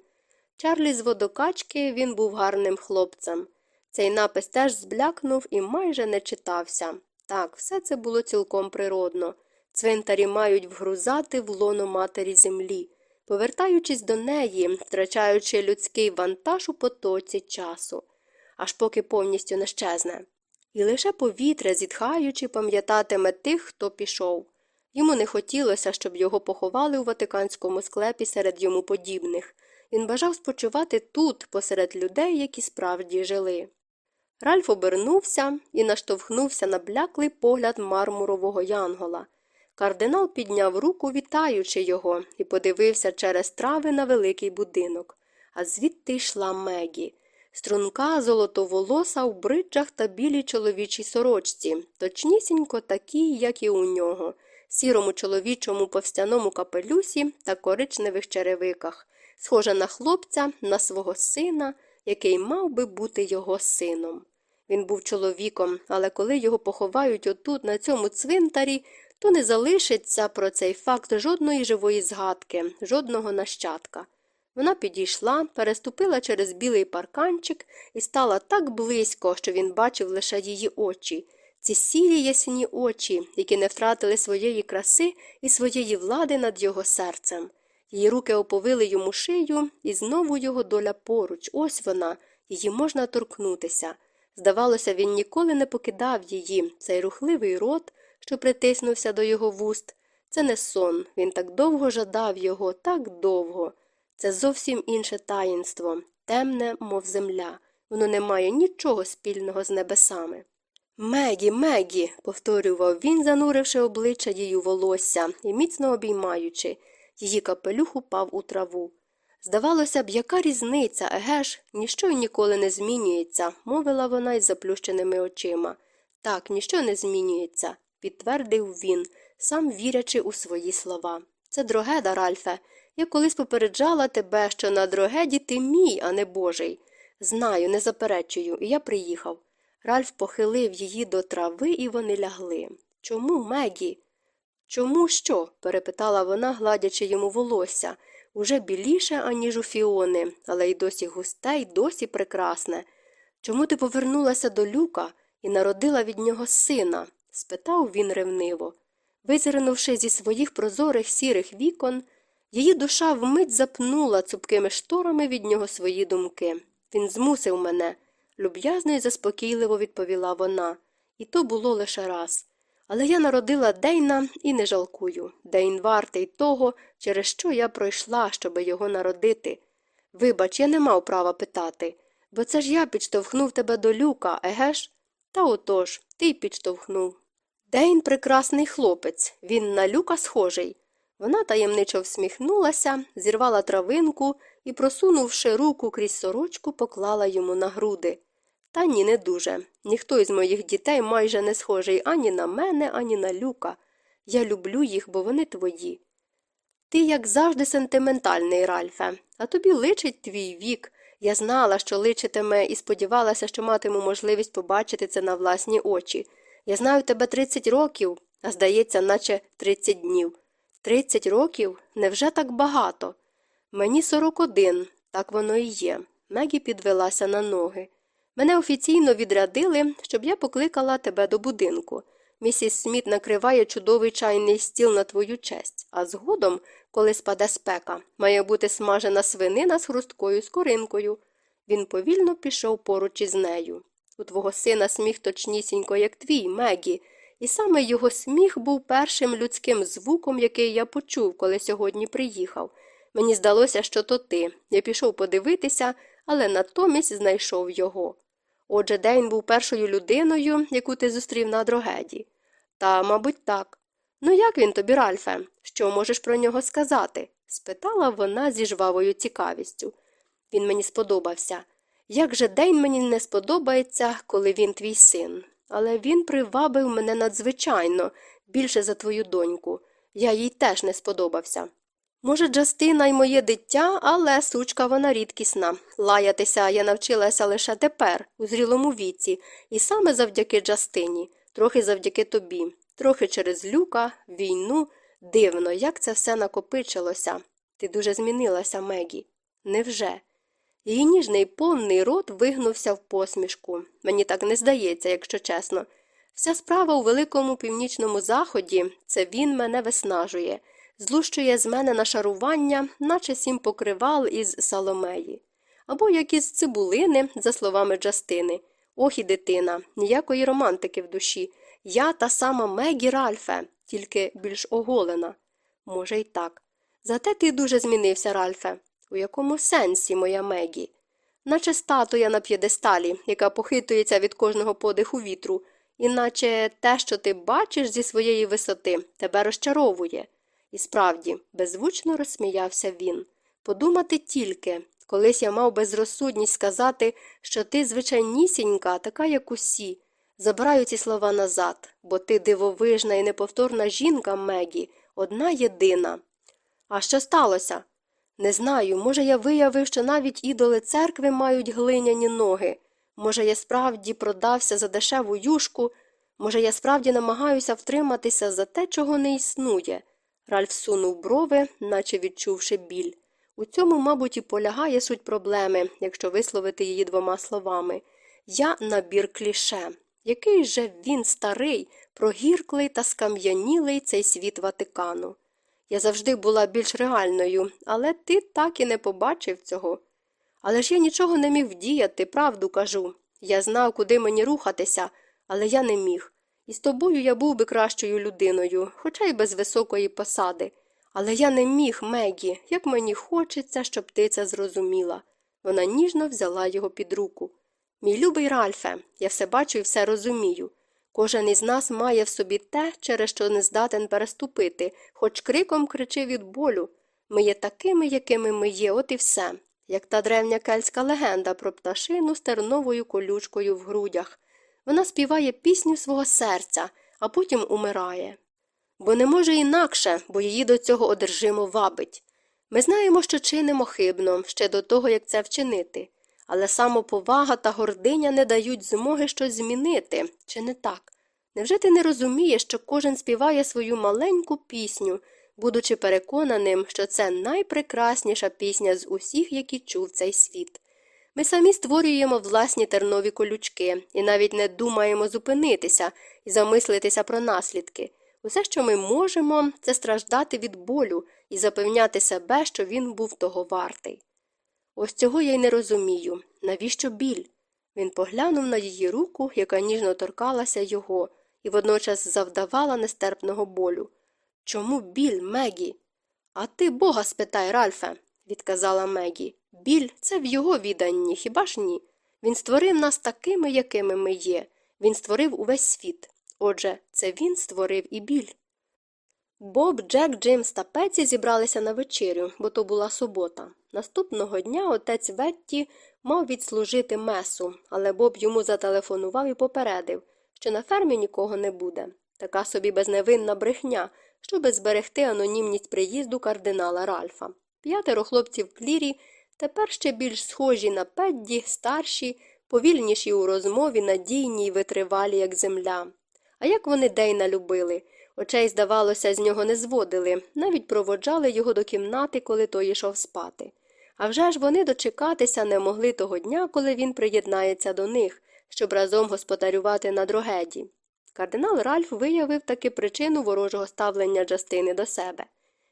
Чарлі з водокачки він був гарним хлопцем. Цей напис теж зблякнув і майже не читався. Так, все це було цілком природно. Цвинтарі мають вгрузати в лоно матері землі, повертаючись до неї, втрачаючи людський вантаж у потоці часу, аж поки повністю не щезне. І лише повітря, зітхаючи, пам'ятатиме тих, хто пішов. Йому не хотілося, щоб його поховали у ватиканському склепі серед йому подібних. Він бажав спочивати тут, посеред людей, які справді жили. Ральф обернувся і наштовхнувся на бляклий погляд мармурового янгола. Кардинал підняв руку, вітаючи його, і подивився через трави на великий будинок. А звідти йшла Мегі. Струнка золотоволоса в бриджах та білій чоловічій сорочці, точнісінько такі, як і у нього, сірому чоловічому повстяному капелюсі та коричневих черевиках, схожа на хлопця, на свого сина, який мав би бути його сином. Він був чоловіком, але коли його поховають отут, на цьому цвинтарі, то не залишиться про цей факт жодної живої згадки, жодного нащадка. Вона підійшла, переступила через білий парканчик і стала так близько, що він бачив лише її очі, ці сірі ясні очі, які не втратили своєї краси і своєї влади над його серцем. Її руки оповили йому шию, і знову його доля поруч. Ось вона, її можна торкнутися. Здавалося, він ніколи не покидав її, цей рухливий рот, що притиснувся до його вуст. Це не сон, він так довго жадав його, так довго. Це зовсім інше таїнство, темне, мов земля. Воно не має нічого спільного з небесами. Мегі, Мегі, повторював він, зануривши обличчя її волосся і міцно обіймаючи. Її капелюх упав у траву. Здавалося б, яка різниця, еге ж, ніщо й ніколи не змінюється, мовила вона із заплющеними очима. Так, ніщо не змінюється, підтвердив він, сам вірячи у свої слова. Це дрогеда, Ральфе. Я колись попереджала тебе, що на дрогеді ти мій, а не божий. Знаю, не заперечую, і я приїхав. Ральф похилив її до трави, і вони лягли. Чому, Мегі? Чому що? перепитала вона, гладячи йому волосся, уже біліше, аніж у Фіони, але й досі густе, й досі прекрасне. Чому ти повернулася до люка і народила від нього сина? спитав він ревниво. Визирнувши зі своїх прозорих сірих вікон, її душа вмить запнула цупкими шторами від нього свої думки. Він змусив мене, люб'язно і заспокійливо відповіла вона, і то було лише раз. Але я народила Дейна і не жалкую. Дейн вартий того, через що я пройшла, щоби його народити. Вибач, я не мав права питати, бо це ж я підштовхнув тебе до люка, еге ж? Та отож, ти й підштовхнув. Дейн прекрасний хлопець, він на люка схожий. Вона таємничо всміхнулася, зірвала травинку і, просунувши руку крізь сорочку, поклала йому на груди. Та ні, не дуже. Ніхто із моїх дітей майже не схожий ані на мене, ані на люка. Я люблю їх, бо вони твої. Ти, як завжди, сентиментальний, Ральфе, а тобі личить твій вік. Я знала, що личитиме, і сподівалася, що матиму можливість побачити це на власні очі. Я знаю тебе 30 років, а здається, наче 30 днів. 30 років? Невже так багато? Мені 41, так воно і є. Мегі підвелася на ноги. Мене офіційно відрядили, щоб я покликала тебе до будинку. Місіс Сміт накриває чудовий чайний стіл на твою честь, а згодом, коли спаде спека, має бути смажена свинина з хрусткою скоринкою. Він повільно пішов поруч із нею. У твого сина сміх точнісінько, як твій, Мегі, і саме його сміх був першим людським звуком, який я почув, коли сьогодні приїхав. Мені здалося, що то ти. Я пішов подивитися, але натомість знайшов його. Отже, Дейн був першою людиною, яку ти зустрів на дрогеді. Та, мабуть, так. Ну, як він тобі, Ральфе? Що можеш про нього сказати? спитала вона зі жвавою цікавістю. Він мені сподобався. Як же Дейн мені не сподобається, коли він твій син? Але він привабив мене надзвичайно, більше за твою доньку. Я їй теж не сподобався. Може, Джастина й моє дитя, але сучка вона рідкісна. Лаятися я навчилася лише тепер, у зрілому віці, і саме завдяки Джастині, трохи завдяки тобі, трохи через люка, війну. Дивно, як це все накопичилося. Ти дуже змінилася, Мегі. Невже? Її ніжний повний рот вигнувся в посмішку. Мені так не здається, якщо чесно. Вся справа у великому північному заході це він мене виснажує злущує з мене нашарування, наче сім покривал із Саломеї. Або як із цибулини, за словами Джастини. Ох і дитина, ніякої романтики в душі. Я та сама Мегі Ральфе, тільки більш оголена. Може, й так. Зате ти дуже змінився, Ральфе. У якому сенсі, моя Мегі? Наче статуя на п'єдесталі, яка похитується від кожного подиху вітру, іначе те, що ти бачиш зі своєї висоти, тебе розчаровує. І справді, беззвучно розсміявся він. Подумати тільки, колись я мав безрозсудність сказати, що ти звичайнісінька, така, як усі. Забираю ці слова назад, бо ти дивовижна і неповторна жінка, Мегі, одна єдина. А що сталося? Не знаю, може, я виявив, що навіть ідоли церкви мають глиняні ноги. Може, я справді продався за дешеву юшку, може, я справді намагаюся втриматися за те, чого не існує. Ральф сунув брови, наче відчувши біль. У цьому, мабуть, і полягає суть проблеми, якщо висловити її двома словами. Я набір кліше. Який же він старий, прогірклий та скам'янілий цей світ Ватикану. Я завжди була більш реальною, але ти так і не побачив цього. Але ж я нічого не міг вдіяти, правду кажу. Я знав, куди мені рухатися, але я не міг. І з тобою я був би кращою людиною, хоча й без високої посади. Але я не міг, Мегі, як мені хочеться, щоб ти це зрозуміла. Вона ніжно взяла його під руку. Мій любий Ральфе, я все бачу і все розумію. Кожен із нас має в собі те, через що не здатен переступити, хоч криком кричи від болю. Ми є такими, якими ми є, от і все, як та древня кельтська легенда про пташину з терновою колючкою в грудях. Вона співає пісню свого серця, а потім умирає. Бо не може інакше, бо її до цього одержимо вабить. Ми знаємо, що чинимо хибно ще до того, як це вчинити, але самоповага та гординя не дають змоги щось змінити, чи не так? Невже ти не розумієш, що кожен співає свою маленьку пісню, будучи переконаним, що це найпрекрасніша пісня з усіх, які чув цей світ? Ми самі створюємо власні тернові колючки і навіть не думаємо зупинитися і замислитися про наслідки. Усе, що ми можемо, це страждати від болю і запевняти себе, що він був того вартий. Ось цього я й не розумію. Навіщо біль? Він поглянув на її руку, яка ніжно торкалася його, і водночас завдавала нестерпного болю. Чому біль, Мегі? А ти бога спитай, Ральфе, відказала Мегі. Біль це в його віданні, хіба ж ні? Він створив нас такими, якими ми є. Він створив увесь світ. Отже, це він створив і біль. Боб, Джек, Джеймс та Пеці зібралися на вечерю, бо то була субота. Наступного дня отець Ветті мав відслужити месу, але Боб йому зателефонував і попередив, що на фермі нікого не буде. Така собі безневинна брехня, щоби зберегти анонімність приїзду кардинала Ральфа. П'ятеро хлопців клірі тепер ще більш схожі на Педді, старші, повільніші у розмові, надійні й витривалі, як земля. А як вони Дейна любили. Очей, здавалося, з нього не зводили, навіть проводжали його до кімнати, коли той йшов спати. А вже ж вони дочекатися не могли того дня, коли він приєднається до них, щоб разом господарювати на дрогеді. Кардинал Ральф виявив таки причину ворожого ставлення Джастини до себе.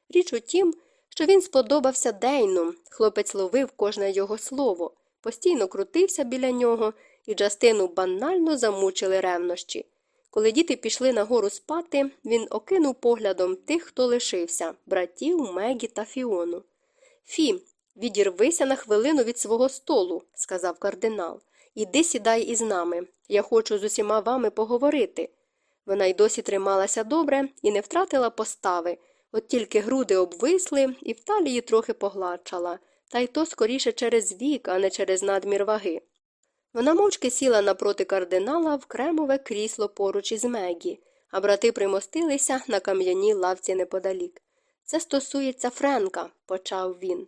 Річ у тім, що він сподобався Дейну, хлопець ловив кожне його слово, постійно крутився біля нього, і Джастину банально замучили ревнощі. Коли діти пішли нагору спати, він окинув поглядом тих, хто лишився братів, Мегі та Фіону. Фі, відірвися на хвилину від свого столу, сказав кардинал. Іди сідай із нами. Я хочу з усіма вами поговорити. Вона й досі трималася добре і не втратила постави, от тільки груди обвисли і в талії трохи погладшала, та й то скоріше через вік, а не через надмір ваги. Вона мовчки сіла напроти кардинала в кремове крісло поруч із Мегі, а брати примостилися на кам'яній лавці неподалік. Це стосується Френка, почав він.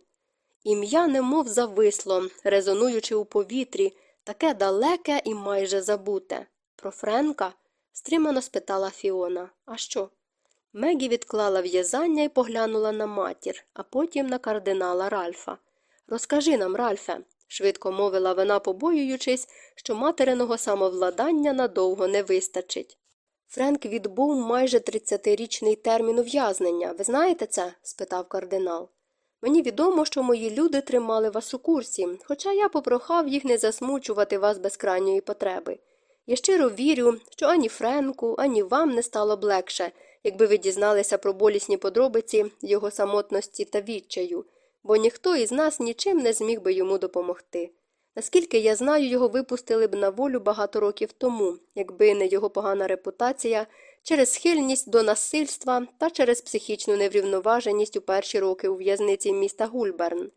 Ім'я немов зависло, резонуючи у повітрі, таке далеке і майже забуте. Про Френка? стримано спитала Фіона. А що? Мегі відклала в'язання і поглянула на матір, а потім на кардинала Ральфа. Розкажи нам, Ральфе, швидко мовила вона, побоюючись, що материного самовладання надовго не вистачить. Френк відбув майже 30-річний термін ув'язнення. Ви знаєте це? спитав кардинал. Мені відомо, що мої люди тримали вас у курсі, хоча я попрохав їх не засмучувати вас без крайньої потреби. Я щиро вірю, що ані Френку, ані вам не стало б легше, якби ви дізналися про болісні подробиці його самотності та відчаю, бо ніхто із нас нічим не зміг би йому допомогти. Наскільки я знаю, його випустили б на волю багато років тому, якби не його погана репутація через схильність до насильства та через психічну неврівноваженість у перші роки у в'язниці міста Гульберн.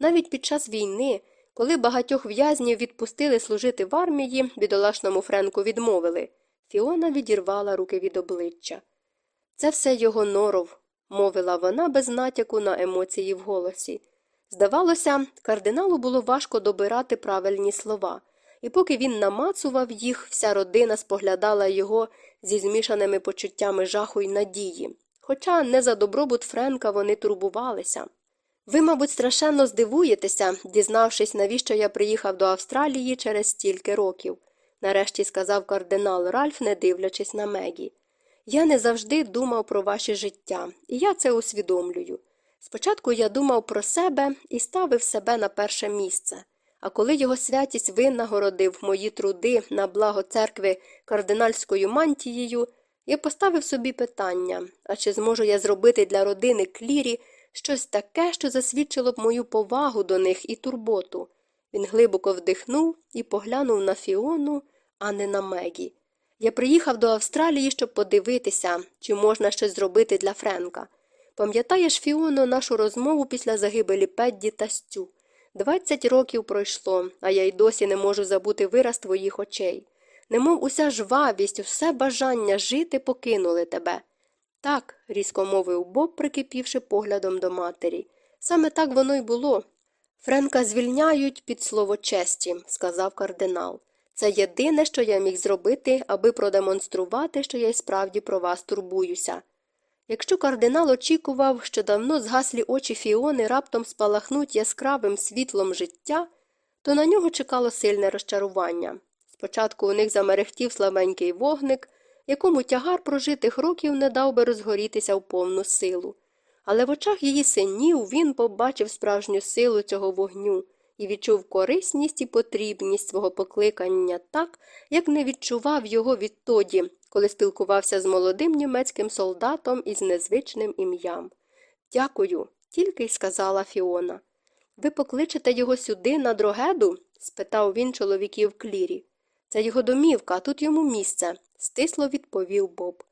Навіть під час війни, коли багатьох в'язнів відпустили служити в армії, бідолашному Френку відмовили. Фіона відірвала руки від обличчя. Це все його норов, мовила вона без натяку на емоції в голосі. Здавалося, кардиналу було важко добирати правильні слова, і поки він намацував їх, вся родина споглядала його зі змішаними почуттями жаху й надії. Хоча не за добробут Френка вони турбувалися. Ви, мабуть, страшенно здивуєтеся, дізнавшись, навіщо я приїхав до Австралії через стільки років, нарешті сказав кардинал Ральф, не дивлячись на Мегі. Я не завжди думав про ваше життя, і я це усвідомлюю. Спочатку я думав про себе і ставив себе на перше місце, а коли його святість винагородив мої труди на благо церкви кардинальською мантією, я поставив собі питання а чи зможу я зробити для родини клірі щось таке, що засвідчило б мою повагу до них і турботу. Він глибоко вдихнув і поглянув на Фіону, а не на Мегі. Я приїхав до Австралії, щоб подивитися, чи можна щось зробити для Френка. Пам'ятаєш, Фіоно, нашу розмову після загибелі Педді та Стю? Двадцять років пройшло, а я й досі не можу забути вираз твоїх очей. Немов уся жвавість, усе бажання жити покинули тебе. Так, різко мовив Боб, прикипівши поглядом до матері. Саме так воно й було. Френка звільняють під слово честі, сказав кардинал. Це єдине, що я міг зробити, аби продемонструвати, що я й справді про вас турбуюся. Якщо кардинал очікував, що давно згаслі очі Фіони раптом спалахнуть яскравим світлом життя, то на нього чекало сильне розчарування. Спочатку у них замерехтів слабенький вогник, якому тягар прожитих років не дав би розгорітися в повну силу. Але в очах її синів він побачив справжню силу цього вогню і відчув корисність і потрібність свого покликання так, як не відчував його відтоді, коли спілкувався з молодим німецьким солдатом із незвичним ім'ям. Дякую, тільки й сказала Фіона. Ви покличете його сюди, на дрогеду? спитав він чоловіків клірі. Це його домівка, тут йому місце, стисло відповів Боб.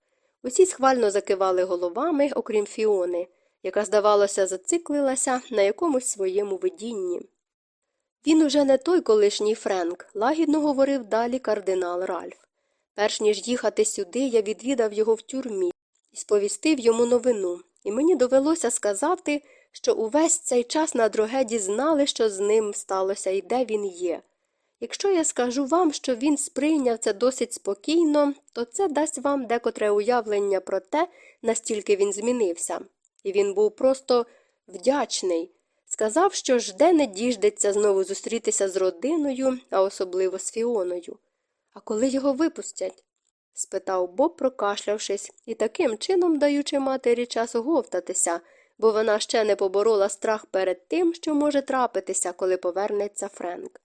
Усі схвально закивали головами, окрім Фіони, яка, здавалося, зациклилася на якомусь своєму видінні. Він уже не той колишній Френк, лагідно говорив далі кардинал Ральф. Перш ніж їхати сюди, я відвідав його в тюрмі і сповістив йому новину, і мені довелося сказати, що увесь цей час на дрогеді знали, що з ним сталося і де він є. Якщо я скажу вам, що він сприйняв це досить спокійно, то це дасть вам декотре уявлення про те, настільки він змінився. І він був просто вдячний. Сказав, що жде не діждеться знову зустрітися з родиною, а особливо з Фіоною. А коли його випустять? спитав Боб, прокашлявшись, і таким чином даючи матері час оговтатися, бо вона ще не поборола страх перед тим, що може трапитися, коли повернеться Френк.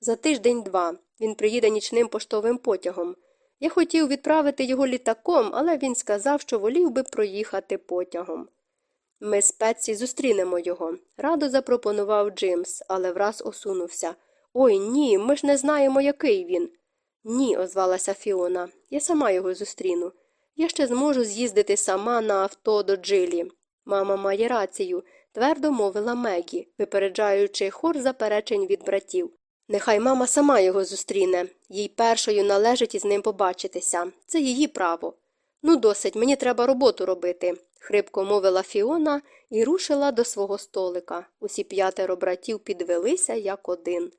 За тиждень два він приїде нічним поштовим потягом. Я хотів відправити його літаком, але він сказав, що волів би проїхати потягом. Ми з Петсі зустрінемо його, радо запропонував Джимс, але враз осунувся. Ой ні, ми ж не знаємо, який він. Ні, озвалася Фіона. Я сама його зустріну. Я ще зможу з'їздити сама на авто до Джилі. Мама має рацію, твердо мовила Мегі, випереджаючи хор заперечень від братів. Нехай мама сама його зустріне, їй першою належить із ним побачитися. Це її право. Ну, досить, мені треба роботу робити, хрипко мовила Фіона і рушила до свого столика. Усі п'ятеро братів підвелися як один.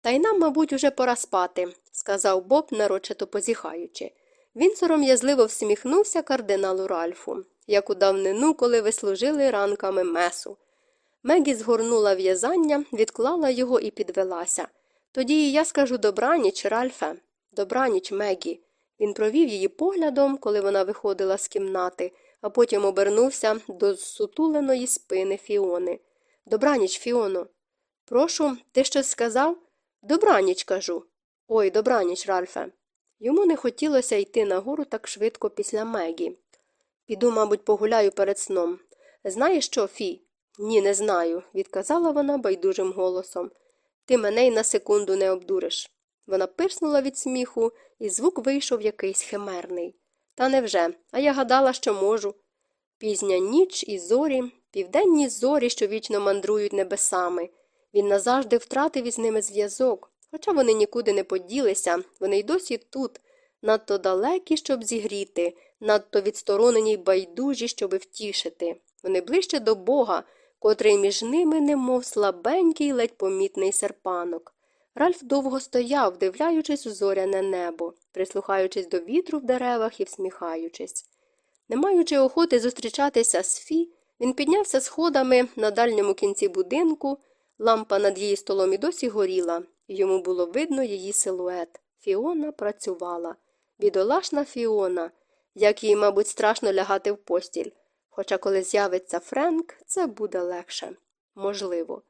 Та й нам, мабуть, уже пора спати, сказав Боб, нарочито позіхаючи. Він сором'язливо всміхнувся кардиналу Ральфу, як у давнину, коли ви служили ранками месу. Мегі згорнула в'язання, відклала його і підвелася. Тоді я скажу добраніч, Ральфе. Добраніч, Мегі. Він провів її поглядом, коли вона виходила з кімнати, а потім обернувся до сутуленої спини Фіони. Добраніч, Фіоно. Прошу, ти щось сказав? Добраніч, кажу. Ой, добраніч, Ральфе. Йому не хотілося йти нагору так швидко після Мегі. Піду, мабуть, погуляю перед сном. Знаєш що, Фі? Ні, не знаю, відказала вона байдужим голосом. Ти мене й на секунду не обдуриш. Вона пирснула від сміху, і звук вийшов якийсь химерний. Та невже? А я гадала, що можу. Пізня ніч і зорі, південні зорі, що вічно мандрують небесами. Він назавжди втратив із ними зв'язок, хоча вони нікуди не поділися, вони й досі тут, надто далекі, щоб зігріти, надто відсторонені й байдужі, щоби втішити. Вони ближче до Бога, котрий між ними, немов слабенький, ледь помітний серпанок. Ральф довго стояв, дивляючись у зоряне небо, прислухаючись до вітру в деревах і всміхаючись. Не маючи охоти зустрічатися з Фі, він піднявся сходами на дальньому кінці будинку, лампа над її столом і досі горіла, йому було видно її силует. Фіона працювала. Бідолашна Фіона, як їй, мабуть, страшно лягати в постіль. Хоча коли з'явиться Френк, це буде легше. Можливо.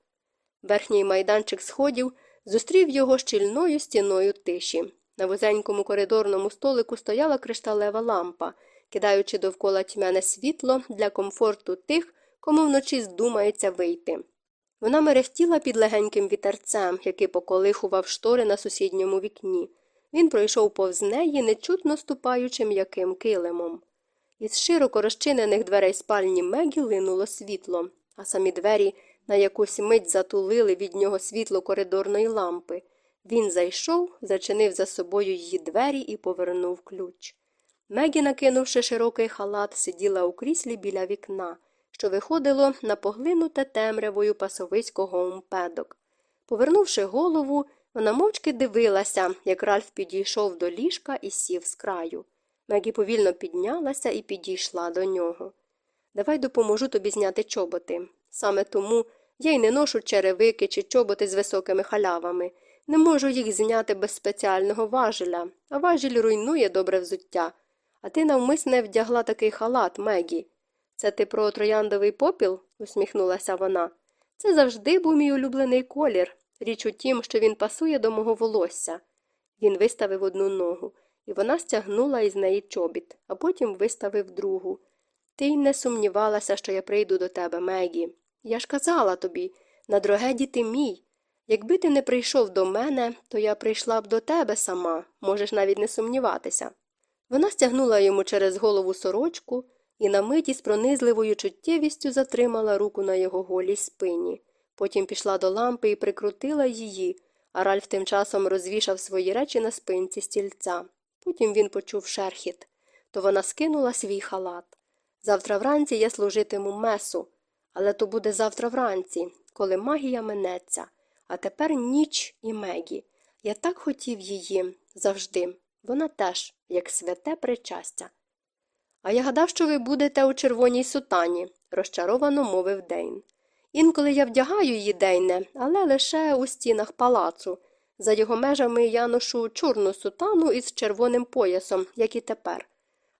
Верхній майданчик сходів зустрів його щільною стіною тиші. На вузенькому коридорному столику стояла кришталева лампа, кидаючи довкола тьмяне світло для комфорту тих, кому вночі здумається вийти. Вона мерехтіла під легеньким вітерцем, який поколихував штори на сусідньому вікні. Він пройшов повз неї, нечутно ступаючи м'яким килимом. Із широко розчинених дверей спальні Мегі линуло світло, а самі двері на якусь мить затулили від нього світло коридорної лампи. Він зайшов, зачинив за собою її двері і повернув ключ. Мегі, накинувши широкий халат, сиділа у кріслі біля вікна, що виходило на поглинуте темрявою пасовисько гоумпедок. Повернувши голову, вона мовчки дивилася, як Ральф підійшов до ліжка і сів з краю. Мегі повільно піднялася і підійшла до нього. Давай допоможу тобі зняти чоботи. Саме тому я й не ношу черевики чи чоботи з високими халявами. Не можу їх зняти без спеціального важеля, а важіль руйнує добре взуття. А ти навмисне вдягла такий халат, Мегі. Це ти про трояндовий попіл? усміхнулася вона. Це завжди був мій улюблений колір. Річ у тім, що він пасує до мого волосся. Він виставив одну ногу, і вона стягнула із неї чобіт, а потім виставив другу. Ти й не сумнівалася, що я прийду до тебе, Мегі. Я ж казала тобі, на дрогеді ти мій. Якби ти не прийшов до мене, то я прийшла б до тебе сама, можеш навіть не сумніватися. Вона стягнула йому через голову сорочку і на миті з пронизливою чуттєвістю затримала руку на його голій спині. Потім пішла до лампи і прикрутила її, а Ральф тим часом розвішав свої речі на спинці стільця. Потім він почув шерхіт. То вона скинула свій халат. Завтра вранці я служитиму месу, але то буде завтра вранці, коли магія минеться. А тепер ніч і Мегі. Я так хотів її завжди. Вона теж, як святе причастя. А я гадав, що ви будете у червоній сутані, розчаровано мовив Дейн. Інколи я вдягаю її Дейне, але лише у стінах палацу. За його межами я ношу чорну сутану із червоним поясом, як і тепер.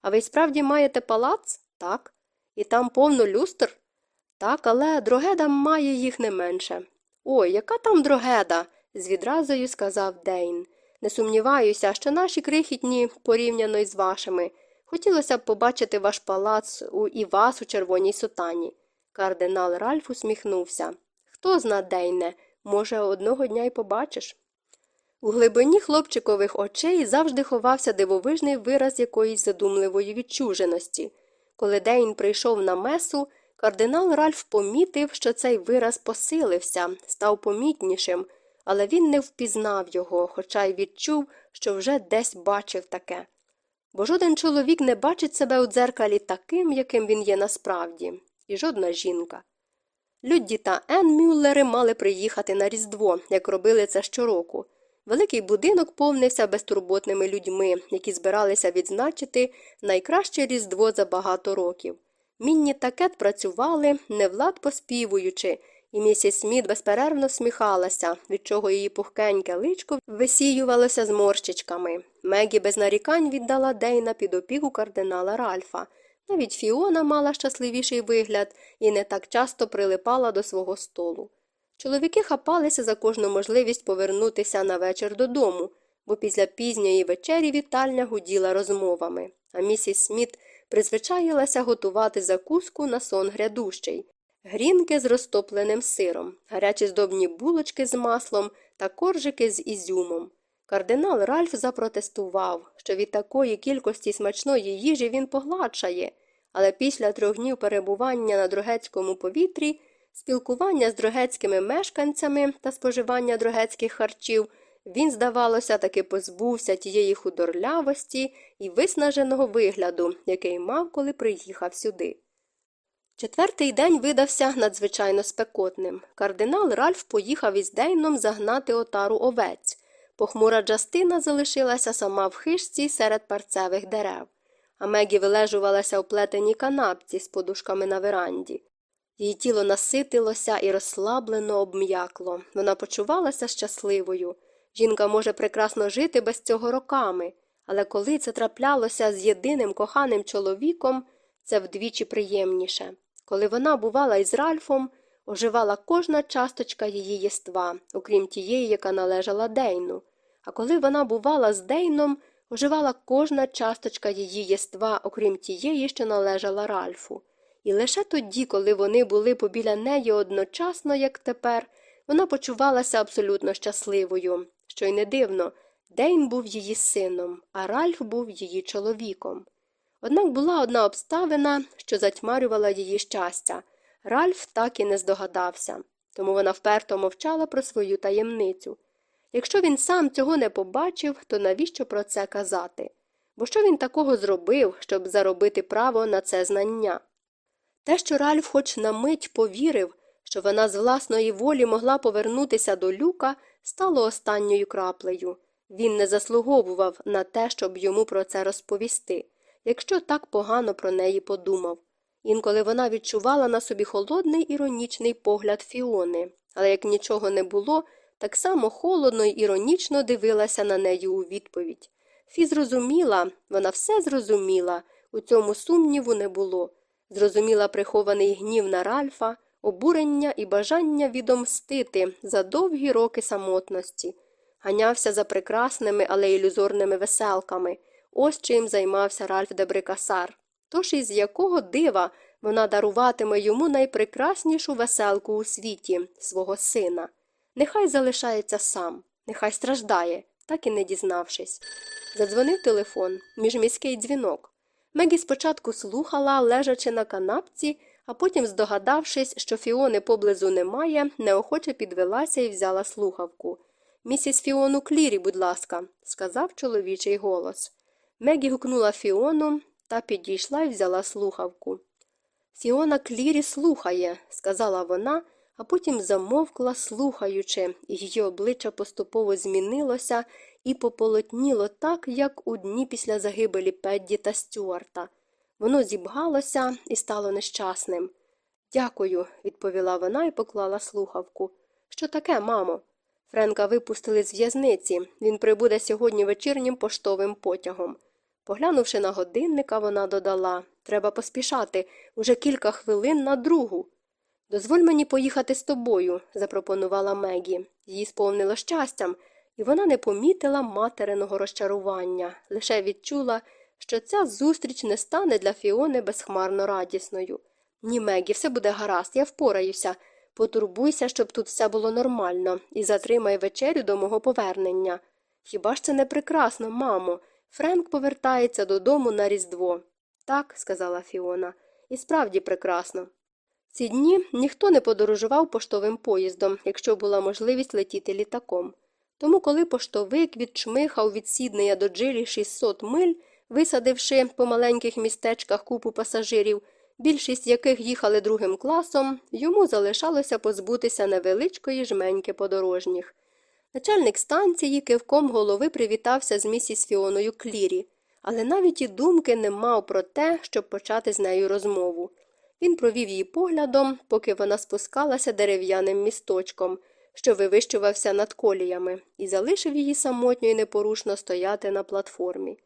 А ви справді маєте палац? Так. І там повно люстр? Так, але дрогеда має їх не менше. Ой, яка там дрогеда? з відразою сказав Дейн. Не сумніваюся, що наші крихітні порівняно із вашими. Хотілося б побачити ваш палац у і вас у червоній сутані. Кардинал Ральф усміхнувся. Хто зна, Дейне, може, одного дня й побачиш. У глибині хлопчикових очей завжди ховався дивовижний вираз якоїсь задумливої відчуженості. Коли Дейн прийшов на месу, кардинал Ральф помітив, що цей вираз посилився, став помітнішим, але він не впізнав його, хоча й відчув, що вже десь бачив таке. Бо жоден чоловік не бачить себе у дзеркалі таким, яким він є насправді, і жодна жінка. Людді та Ен Мюллери мали приїхати на Різдво, як робили це щороку. Великий будинок повнився безтурботними людьми, які збиралися відзначити найкраще Різдво за багато років. Мінні та Кет працювали, невлад поспівуючи, і місіс Сміт безперервно сміхалася, від чого її пухкеньке личко висіювалося з морщичками. Мегі без нарікань віддала Дейна під опіку кардинала Ральфа. Навіть Фіона мала щасливіший вигляд і не так часто прилипала до свого столу. Чоловіки хапалися за кожну можливість повернутися на вечір додому, бо після пізньої вечері вітальня гуділа розмовами, а місіс Сміт призвичаїлася готувати закуску на сон грядущий, грінки з розтопленим сиром, гарячі здобні булочки з маслом та коржики з ізюмом. Кардинал Ральф запротестував, що від такої кількості смачної їжі він погладшає, але після трьох днів перебування на другецькому повітрі, спілкування з другецькими мешканцями та споживання другецьких харчів, він, здавалося, таки позбувся тієї худорлявості і виснаженого вигляду, який мав, коли приїхав сюди. Четвертий день видався надзвичайно спекотним. Кардинал Ральф поїхав із Дейном загнати отару овець. Похмура Джастина залишилася сама в хижці серед парцевих дерев, а Мегі вилежувалася у плетеній канапці з подушками на веранді. Її тіло наситилося і розслаблено обм'якло. Вона почувалася щасливою. Жінка може прекрасно жити без цього роками, але коли це траплялося з єдиним коханим чоловіком, це вдвічі приємніше. Коли вона бувала із Ральфом, оживала кожна часточка її єства, окрім тієї, яка належала Дейну. А коли вона бувала з Дейном, оживала кожна часточка її єства, окрім тієї, що належала Ральфу. І лише тоді, коли вони були побіля неї одночасно, як тепер, вона почувалася абсолютно щасливою, що й не дивно, Дейн був її сином, а Ральф був її чоловіком. Однак була одна обставина, що затьмарювала її щастя. Ральф так і не здогадався, тому вона вперто мовчала про свою таємницю. Якщо він сам цього не побачив, то навіщо про це казати? Бо що він такого зробив, щоб заробити право на це знання? Те, що Ральф хоч на мить повірив, що вона з власної волі могла повернутися до люка, стало останньою краплею. Він не заслуговував на те, щоб йому про це розповісти, якщо так погано про неї подумав. Інколи вона відчувала на собі холодний іронічний погляд Фіони, але як нічого не було, так само холодно й іронічно дивилася на неї у відповідь. Фі зрозуміла, вона все зрозуміла, у цьому сумніву не було. Зрозуміла прихований гнів на Ральфа, обурення і бажання відомстити за довгі роки самотності, ганявся за прекрасними, але ілюзорними веселками. Ось чим займався Ральф Дебрикасар. Тож із якого дива вона даруватиме йому найпрекраснішу веселку у світі свого сина. Нехай залишається сам, нехай страждає, так і не дізнавшись. Задзвонив телефон, міжміський дзвінок. Мегі спочатку слухала, лежачи на канапці, а потім, здогадавшись, що Фіони поблизу немає, неохоче підвелася і взяла слухавку. Місіс Фіону Клірі, будь ласка, сказав чоловічий голос. Мегі гукнула Фіону та підійшла і взяла слухавку. Фіона Клірі слухає, сказала вона, а потім замовкла, слухаючи, її обличчя поступово змінилося і пополотніло так, як у дні після загибелі Педді та Стюарта. Воно зібгалося і стало нещасним. Дякую, відповіла вона і поклала слухавку. Що таке, мамо? Френка випустили з в'язниці. Він прибуде сьогодні вечірнім поштовим потягом. Поглянувши на годинника, вона додала Треба поспішати уже кілька хвилин на другу. Дозволь мені поїхати з тобою, запропонувала Мегі. Її сповнило щастям, і вона не помітила материного розчарування, лише відчула, що ця зустріч не стане для Фіони безхмарно радісною. Ні, Мегі, все буде гаразд, я впораюся. Потурбуйся, щоб тут все було нормально, і затримай вечерю до мого повернення. Хіба ж це не прекрасно, мамо? Френк повертається додому на Різдво. Так, сказала Фіона, і справді прекрасно. Ці дні ніхто не подорожував поштовим поїздом, якщо була можливість летіти літаком. Тому, коли поштовик відчмихав від Сіднея до Джилі 600 миль, висадивши по маленьких містечках купу пасажирів, більшість яких їхали другим класом, йому залишалося позбутися невеличкої жменьки подорожніх. Начальник станції кивком голови привітався з місіс Фіоною Клірі, але навіть і думки не мав про те, щоб почати з нею розмову. Він провів її поглядом, поки вона спускалася дерев'яним місточком, що вивищувався над коліями, і залишив її самотньо і непорушно стояти на платформі.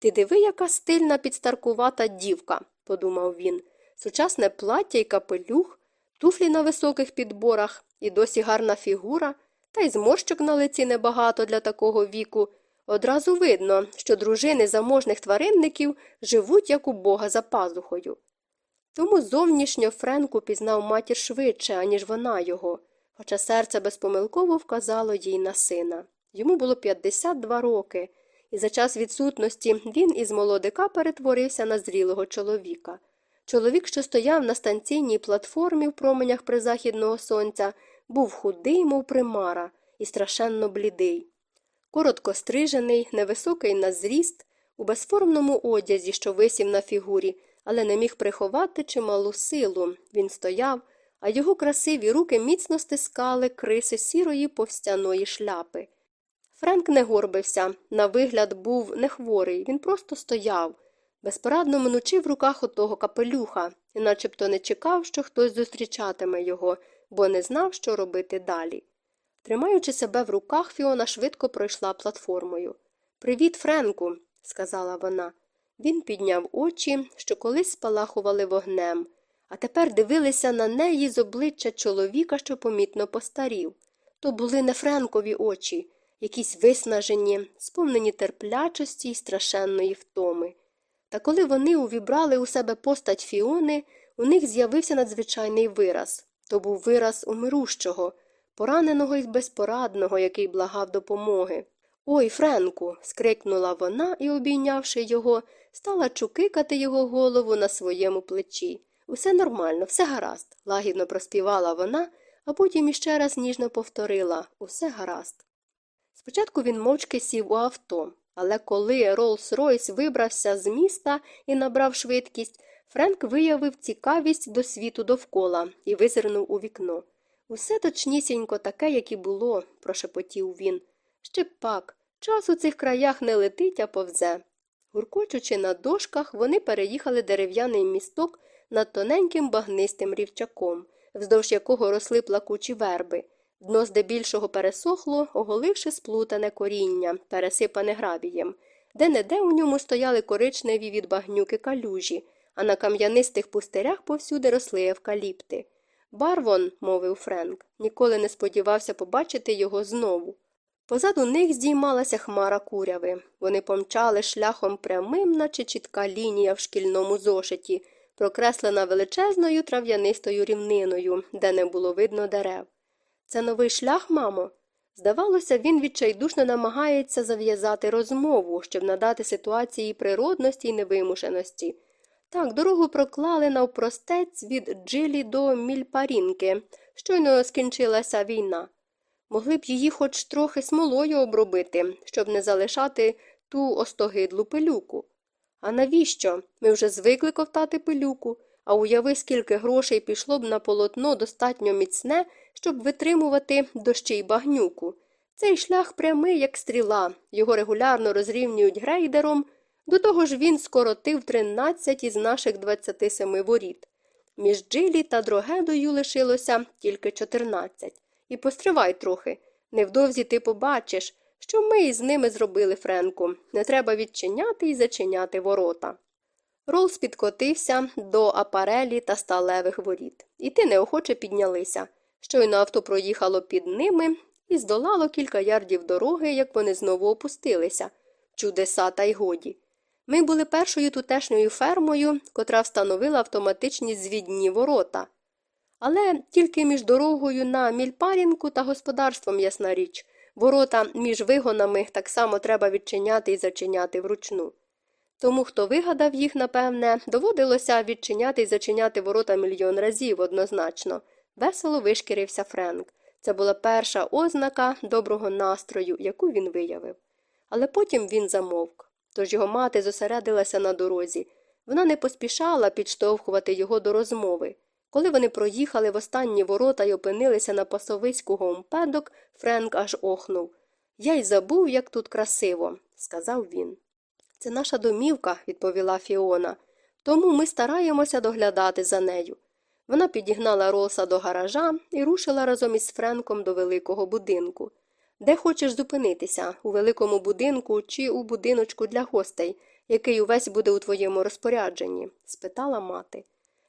Ти диви, яка стильна підстаркувата дівка, подумав він. Сучасне плаття і капелюх, туфлі на високих підборах, і досі гарна фігура, та й зморщок на лиці небагато для такого віку. Одразу видно, що дружини заможних тваринників живуть, як у бога за пазухою. Тому зовнішньо Френку пізнав матір швидше, аніж вона його, хоча серце безпомилково вказало їй на сина. Йому було 52 роки, і за час відсутності він із молодика перетворився на зрілого чоловіка. Чоловік, що стояв на станційній платформі в променях призахідного сонця, був худий, мов примара, і страшенно блідий. Коротко стрижений, невисокий на зріст, у безформному одязі, що висів на фігурі, але не міг приховати чималу силу. Він стояв, а його красиві руки міцно стискали криси сірої повстяної шляпи. Френк не горбився, на вигляд був не хворий, він просто стояв, безпорадно минучи в руках отого капелюха, і начебто не чекав, що хтось зустрічатиме його, бо не знав, що робити далі. Тримаючи себе в руках, Фіона швидко пройшла платформою. Привіт, Френку, сказала вона. Він підняв очі, що колись спалахували вогнем, а тепер дивилися на неї з обличчя чоловіка, що помітно постарів. То були не Френкові очі, якісь виснажені, сповнені терплячості й страшенної втоми. Та коли вони увібрали у себе постать Фіони, у них з'явився надзвичайний вираз то був вираз умирущого, пораненого і безпорадного, який благав допомоги. Ой, Френку. скрикнула вона і, обійнявши його, стала чукикати його голову на своєму плечі. Усе нормально, все гаразд, лагідно проспівала вона, а потім іще раз ніжно повторила усе гаразд. Спочатку він мовчки сів у авто, але коли Роллс Ройс вибрався з міста і набрав швидкість, Френк виявив цікавість до світу довкола і визирнув у вікно. Усе точнісінько таке, як і було, прошепотів він. Ще пак, час у цих краях не летить, а повзе. Гуркочучи на дошках, вони переїхали дерев'яний місток над тоненьким багнистим рівчаком, вздовж якого росли плакучі верби. Дно здебільшого пересохло, оголивши сплутане коріння, пересипане гравієм, де неде у ньому стояли коричневі від багнюки калюжі, а на кам'янистих пустирях повсюди росли евкаліпти. Барвон, мовив Френк, ніколи не сподівався побачити його знову. Позаду них здіймалася хмара куряви. Вони помчали шляхом прямим, наче чітка лінія в шкільному зошиті, прокреслена величезною трав'янистою рівниною, де не було видно дерев. Це новий шлях, мамо? Здавалося, він відчайдушно намагається зав'язати розмову, щоб надати ситуації природності й невимушеності. Так, дорогу проклали навпростець від джилі до мільпарінки. Щойно скінчилася війна. Могли б її хоч трохи смолою обробити, щоб не залишати ту остогидлу пилюку. А навіщо? Ми вже звикли ковтати пилюку, а уяви, скільки грошей пішло б на полотно достатньо міцне, щоб витримувати дощі й багнюку. Цей шлях прямий, як стріла, його регулярно розрівнюють грейдером, до того ж він скоротив 13 із наших 27 воріт. Між Джилі та Дрогедою лишилося тільки 14. І постривай трохи. Невдовзі ти побачиш, що ми із ними зробили Френку. Не треба відчиняти і зачиняти ворота. Ролс підкотився до апарелі та сталевих воріт. І ти неохоче піднялися. Щойно авто проїхало під ними і здолало кілька ярдів дороги, як вони знову опустилися. Чудеса та й годі. Ми були першою тутешньою фермою, котра встановила автоматичні звідні ворота. Але тільки між дорогою на мільпарінку та господарством, ясна річ, ворота між вигонами так само треба відчиняти і зачиняти вручну. Тому, хто вигадав їх, напевне, доводилося відчиняти і зачиняти ворота мільйон разів однозначно. Весело вишкірився Френк. Це була перша ознака доброго настрою, яку він виявив. Але потім він замовк. Тож його мати зосередилася на дорозі. Вона не поспішала підштовхувати його до розмови. Коли вони проїхали в останні ворота і опинилися на пасовиську гомпедок, Френк аж охнув. Я й забув, як тут красиво, сказав він. Це наша домівка, відповіла Фіона, тому ми стараємося доглядати за нею. Вона підігнала Роса до гаража і рушила разом із Френком до великого будинку. Де хочеш зупинитися, у великому будинку чи у будиночку для гостей, який увесь буде у твоєму розпорядженні? спитала мати.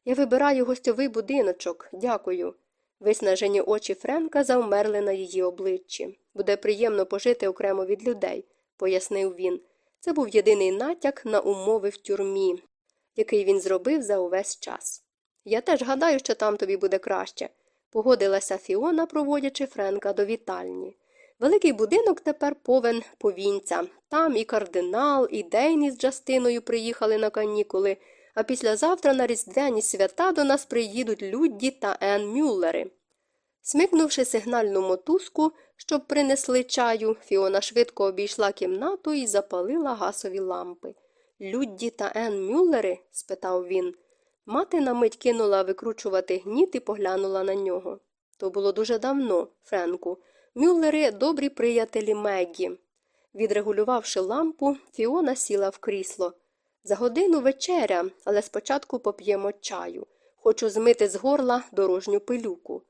Я вибираю гостьовий будиночок, дякую. Виснажені очі Френка завмерли на її обличчі. Буде приємно пожити окремо від людей, пояснив він. Це був єдиний натяк на умови в тюрмі, який він зробив за увесь час. Я теж гадаю, що там тобі буде краще, погодилася Фіона, проводячи Френка до вітальні. Великий будинок тепер повен повінця. Там і кардинал, і Дейні з Джастиною приїхали на канікули, а післязавтра на різдвяні свята до нас приїдуть Людді та Ен Мюллери. Смикнувши сигнальну мотузку, щоб принесли чаю, Фіона швидко обійшла кімнату і запалила гасові лампи. Людді та Ен Мюллери? спитав він. Мати на мить кинула викручувати гніт і поглянула на нього. То було дуже давно, Френку. Мюллери добрі приятелі Меггі. Відрегулювавши лампу, Фіона сіла в крісло. За годину вечеря, але спочатку поп'ємо чаю. Хочу змити з горла дорожню пилюку.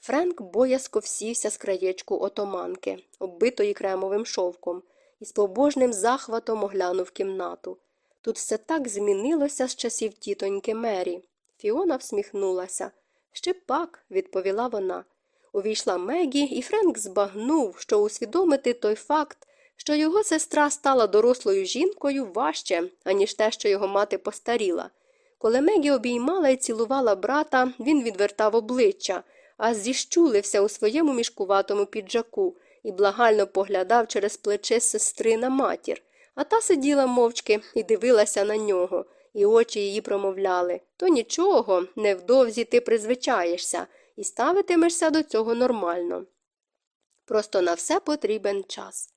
Френк боязко всівся з краєчку отоманки, оббитої кремовим шовком, і з побожним захватом оглянув кімнату. Тут все так змінилося з часів тітоньки Мері. Фіона всміхнулася. Ще пак, відповіла вона. Увійшла Мегі, і Френк збагнув, що усвідомити той факт, що його сестра стала дорослою жінкою важче, аніж те, що його мати постаріла. Коли Мегі обіймала і цілувала брата, він відвертав обличчя, а зіщулився у своєму мішкуватому піджаку і благально поглядав через плече сестри на матір, а та сиділа мовчки і дивилася на нього, і очі її промовляли то нічого, невдовзі ти призвичаєшся і ставитимешся до цього нормально. Просто на все потрібен час.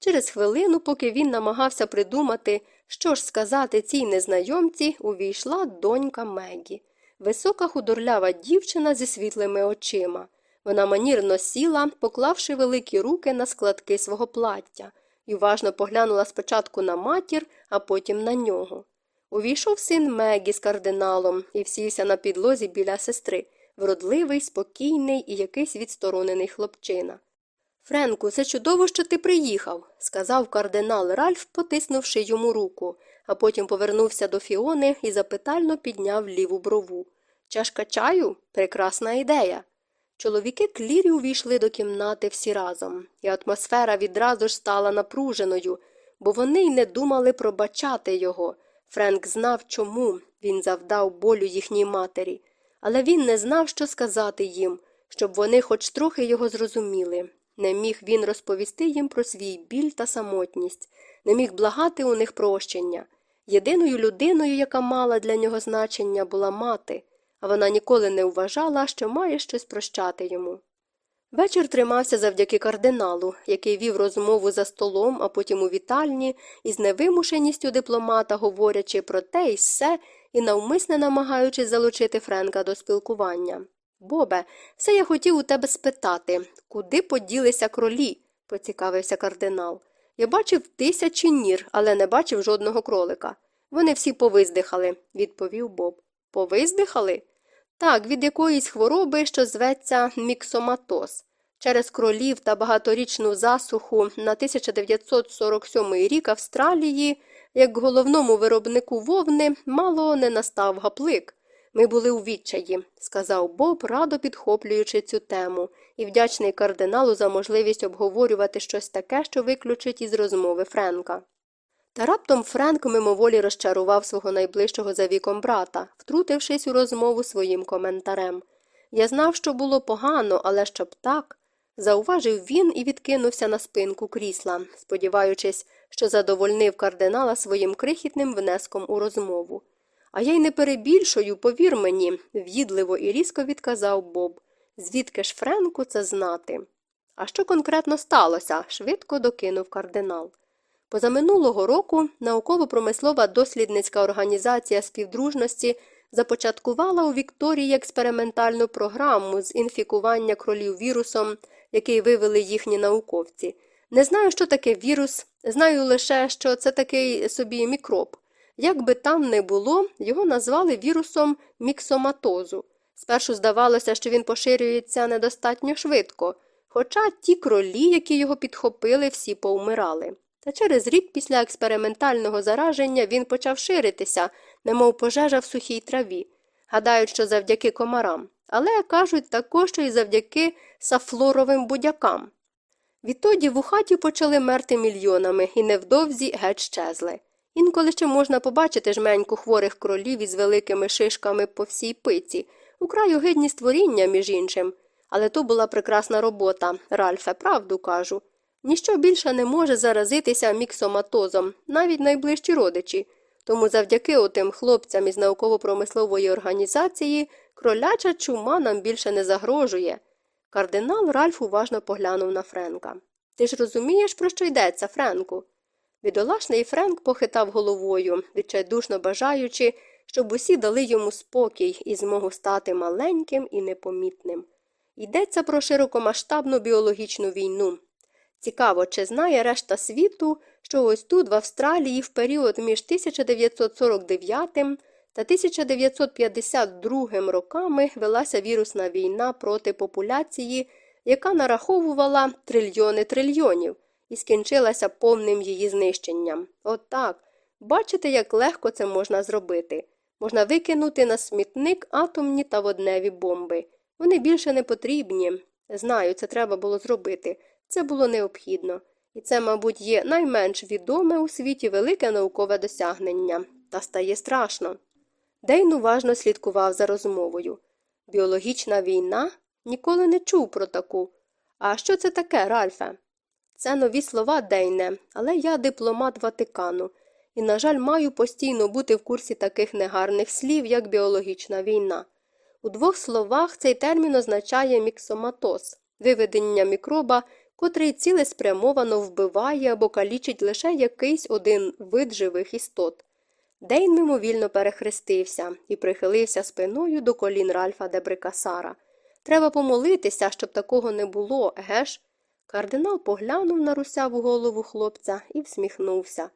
Через хвилину, поки він намагався придумати, що ж сказати цій незнайомці, увійшла донька Мегі. Висока худорлява дівчина зі світлими очима. Вона манірно сіла, поклавши великі руки на складки свого плаття, уважно поглянула спочатку на матір, а потім на нього. Увійшов син Мегі з кардиналом і всівся на підлозі біля сестри, вродливий, спокійний і якийсь відсторонений хлопчина. Френку, це чудово, що ти приїхав, сказав кардинал Ральф, потиснувши йому руку, а потім повернувся до Фіони і запитально підняв ліву брову. Чашка чаю прекрасна ідея. Чоловіки клірі увійшли до кімнати всі разом, і атмосфера відразу ж стала напруженою, бо вони й не думали пробачати його. Френк знав, чому він завдав болю їхній матері, але він не знав, що сказати їм, щоб вони хоч трохи його зрозуміли. Не міг він розповісти їм про свій біль та самотність, не міг благати у них прощення. Єдиною людиною, яка мала для нього значення, була мати, вона ніколи не вважала, що має щось прощати йому. Вечір тримався завдяки кардиналу, який вів розмову за столом, а потім у вітальні, із невимушеністю дипломата, говорячи про те і все, і навмисне намагаючись залучити Френка до спілкування. Бобе, все я хотів у тебе спитати, куди поділися кролі? поцікавився кардинал. Я бачив тисячі нір, але не бачив жодного кролика. Вони всі повиздихали, відповів Боб. Повиздихали? Так, від якоїсь хвороби, що зветься міксоматоз. Через кролів та багаторічну засуху на 1947 рік Австралії, як головному виробнику вовни, мало не настав гаплик. Ми були у відчаї, сказав Боб, радо підхоплюючи цю тему, і вдячний кардиналу за можливість обговорювати щось таке, що виключить із розмови Френка. Та раптом Френк мимоволі розчарував свого найближчого за віком брата, втрутившись у розмову своїм коментарем. Я знав, що було погано, але щоб так. Зауважив він і відкинувся на спинку крісла, сподіваючись, що задовольнив кардинала своїм крихітним внеском у розмову. А я й не перебільшую, повір мені, в'їдливо і різко відказав Боб. Звідки ж Френку це знати? А що конкретно сталося? швидко докинув кардинал. Позаминулого року науково-промислова дослідницька організація співдружності започаткувала у Вікторії експериментальну програму з інфікування кролів вірусом, який вивели їхні науковці. Не знаю, що таке вірус, знаю лише, що це такий собі мікроб. Як би там не було, його назвали вірусом міксоматозу. Спершу здавалося, що він поширюється недостатньо швидко, хоча ті кролі, які його підхопили, всі повмирали. Та через рік після експериментального зараження він почав ширитися, немов пожежа в сухій траві. Гадають, що завдяки комарам, але кажуть також, що й завдяки сафлоровим будякам. Відтоді в хаті почали мерти мільйонами і невдовзі геть щезли. Інколи ще можна побачити жменьку хворих кролів із великими шишками по всій пиці, украй огидні створіння, між іншим. Але то була прекрасна робота, Ральфе, правду кажу. Ніщо більше не може заразитися міксоматозом, навіть найближчі родичі. Тому завдяки отим хлопцям із науково-промислової організації кроляча чума нам більше не загрожує. Кардинал Ральф уважно поглянув на Френка. Ти ж розумієш, про що йдеться, Френку? Бідолашний Френк похитав головою, відчайдушно бажаючи, щоб усі дали йому спокій і змогу стати маленьким і непомітним. Йдеться про широкомасштабну біологічну війну. Цікаво, чи знає решта світу, що ось тут, в Австралії, в період між 1949 та 1952 роками велася вірусна війна проти популяції, яка нараховувала трильйони трильйонів і скінчилася повним її знищенням. От так. Бачите, як легко це можна зробити. Можна викинути на смітник атомні та водневі бомби. Вони більше не потрібні. Знаю, це треба було зробити. Це було необхідно. І це, мабуть, є найменш відоме у світі велике наукове досягнення. Та стає страшно. Дейн уважно слідкував за розмовою. Біологічна війна? Ніколи не чув про таку. А що це таке, Ральфе? Це нові слова Дейне, але я дипломат Ватикану, і, на жаль, маю постійно бути в курсі таких негарних слів, як біологічна війна. У двох словах цей термін означає міксоматоз виведення мікроба, котрий цілеспрямовано вбиває або калічить лише якийсь один вид живих істот. Дейн мимовільно перехрестився і прихилився спиною до колін Ральфа де Брикасара. Треба помолитися, щоб такого не було, геш? Кардинал поглянув на русяву голову хлопця і всміхнувся.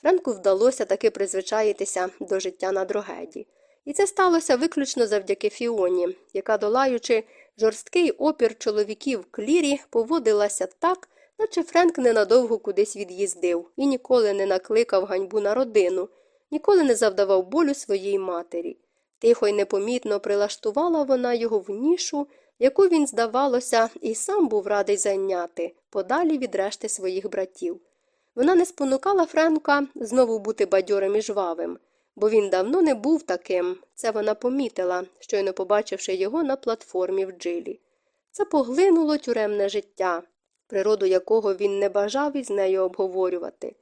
Френку вдалося таки призвичаїтися до життя на дрогеді. І це сталося виключно завдяки Фіоні, яка, долаючи жорсткий опір чоловіків клірі, поводилася так, наче Френк ненадовго кудись від'їздив і ніколи не накликав ганьбу на родину, ніколи не завдавав болю своїй матері. Тихо й непомітно прилаштувала вона його в нішу, яку він, здавалося, і сам був радий зайняти, подалі від решти своїх братів. Вона не спонукала Френка знову бути бадьорим і жвавим, бо він давно не був таким, це вона помітила, щойно побачивши його на платформі в джилі. Це поглинуло тюремне життя. природу якого він не бажав із нею обговорювати.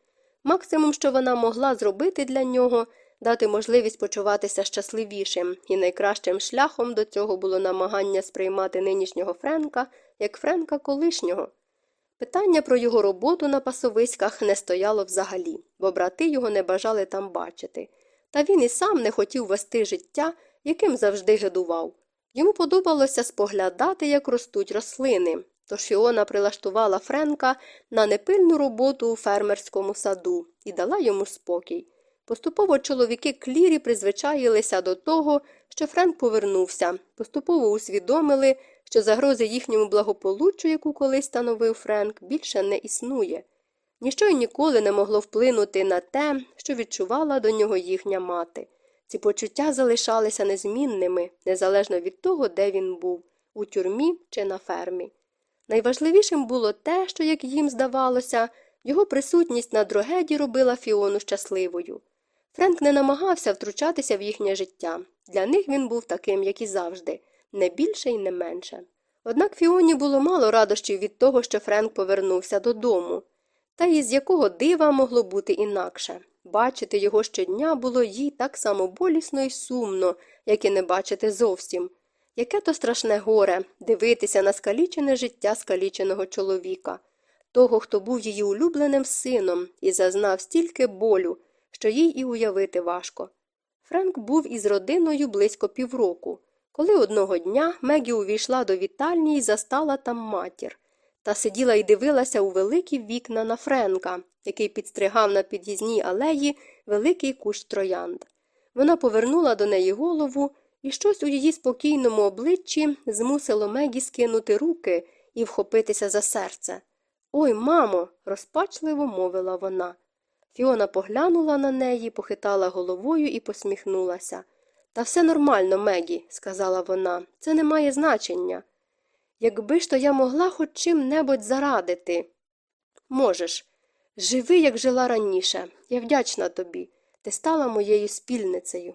Максимум, що вона могла зробити для нього, дати можливість почуватися щасливішим, і найкращим шляхом до цього було намагання сприймати нинішнього Френка як Френка колишнього. Питання про його роботу на пасовиськах не стояло взагалі, бо брати його не бажали там бачити. Та він і сам не хотів вести життя, яким завжди гидував. Йому подобалося споглядати, як ростуть рослини, тож Фіона прилаштувала Френка на непильну роботу у фермерському саду і дала йому спокій. Поступово чоловіки клірі призвичаїлися до того, що Френк повернувся, поступово усвідомили, що загрози їхньому благополуччю, яку колись становив Френк, більше не існує. Ніщо й ніколи не могло вплинути на те, що відчувала до нього їхня мати. Ці почуття залишалися незмінними, незалежно від того, де він був у тюрмі чи на фермі. Найважливішим було те, що, як їм здавалося, його присутність на дрогеді робила Фіону щасливою. Френк не намагався втручатися в їхнє життя. Для них він був таким, як і завжди, не більше і не менше. Однак Фіоні було мало радощів від того, що Френк повернувся додому. Та й з якого дива могло бути інакше. Бачити його щодня було їй так само болісно і сумно, як і не бачити зовсім. Яке то страшне горе дивитися на скалічене життя скаліченого чоловіка, того, хто був її улюбленим сином і зазнав стільки болю, що їй і уявити важко. Френк був із родиною близько півроку, коли одного дня Мегі увійшла до вітальні і застала там матір, та сиділа і дивилася у великі вікна на Френка, який підстригав на під'їзній алеї великий кущ троянд. Вона повернула до неї голову, і щось у її спокійному обличчі змусило Мегі скинути руки і вхопитися за серце. Ой, мамо, розпачливо мовила вона. Фіона поглянула на неї, похитала головою і посміхнулася. Та все нормально, Мегі, сказала вона, це не має значення. Якби ж то я могла хоч чим-небудь зарадити. Можеш. Живи, як жила раніше. Я вдячна тобі. Ти стала моєю спільницею.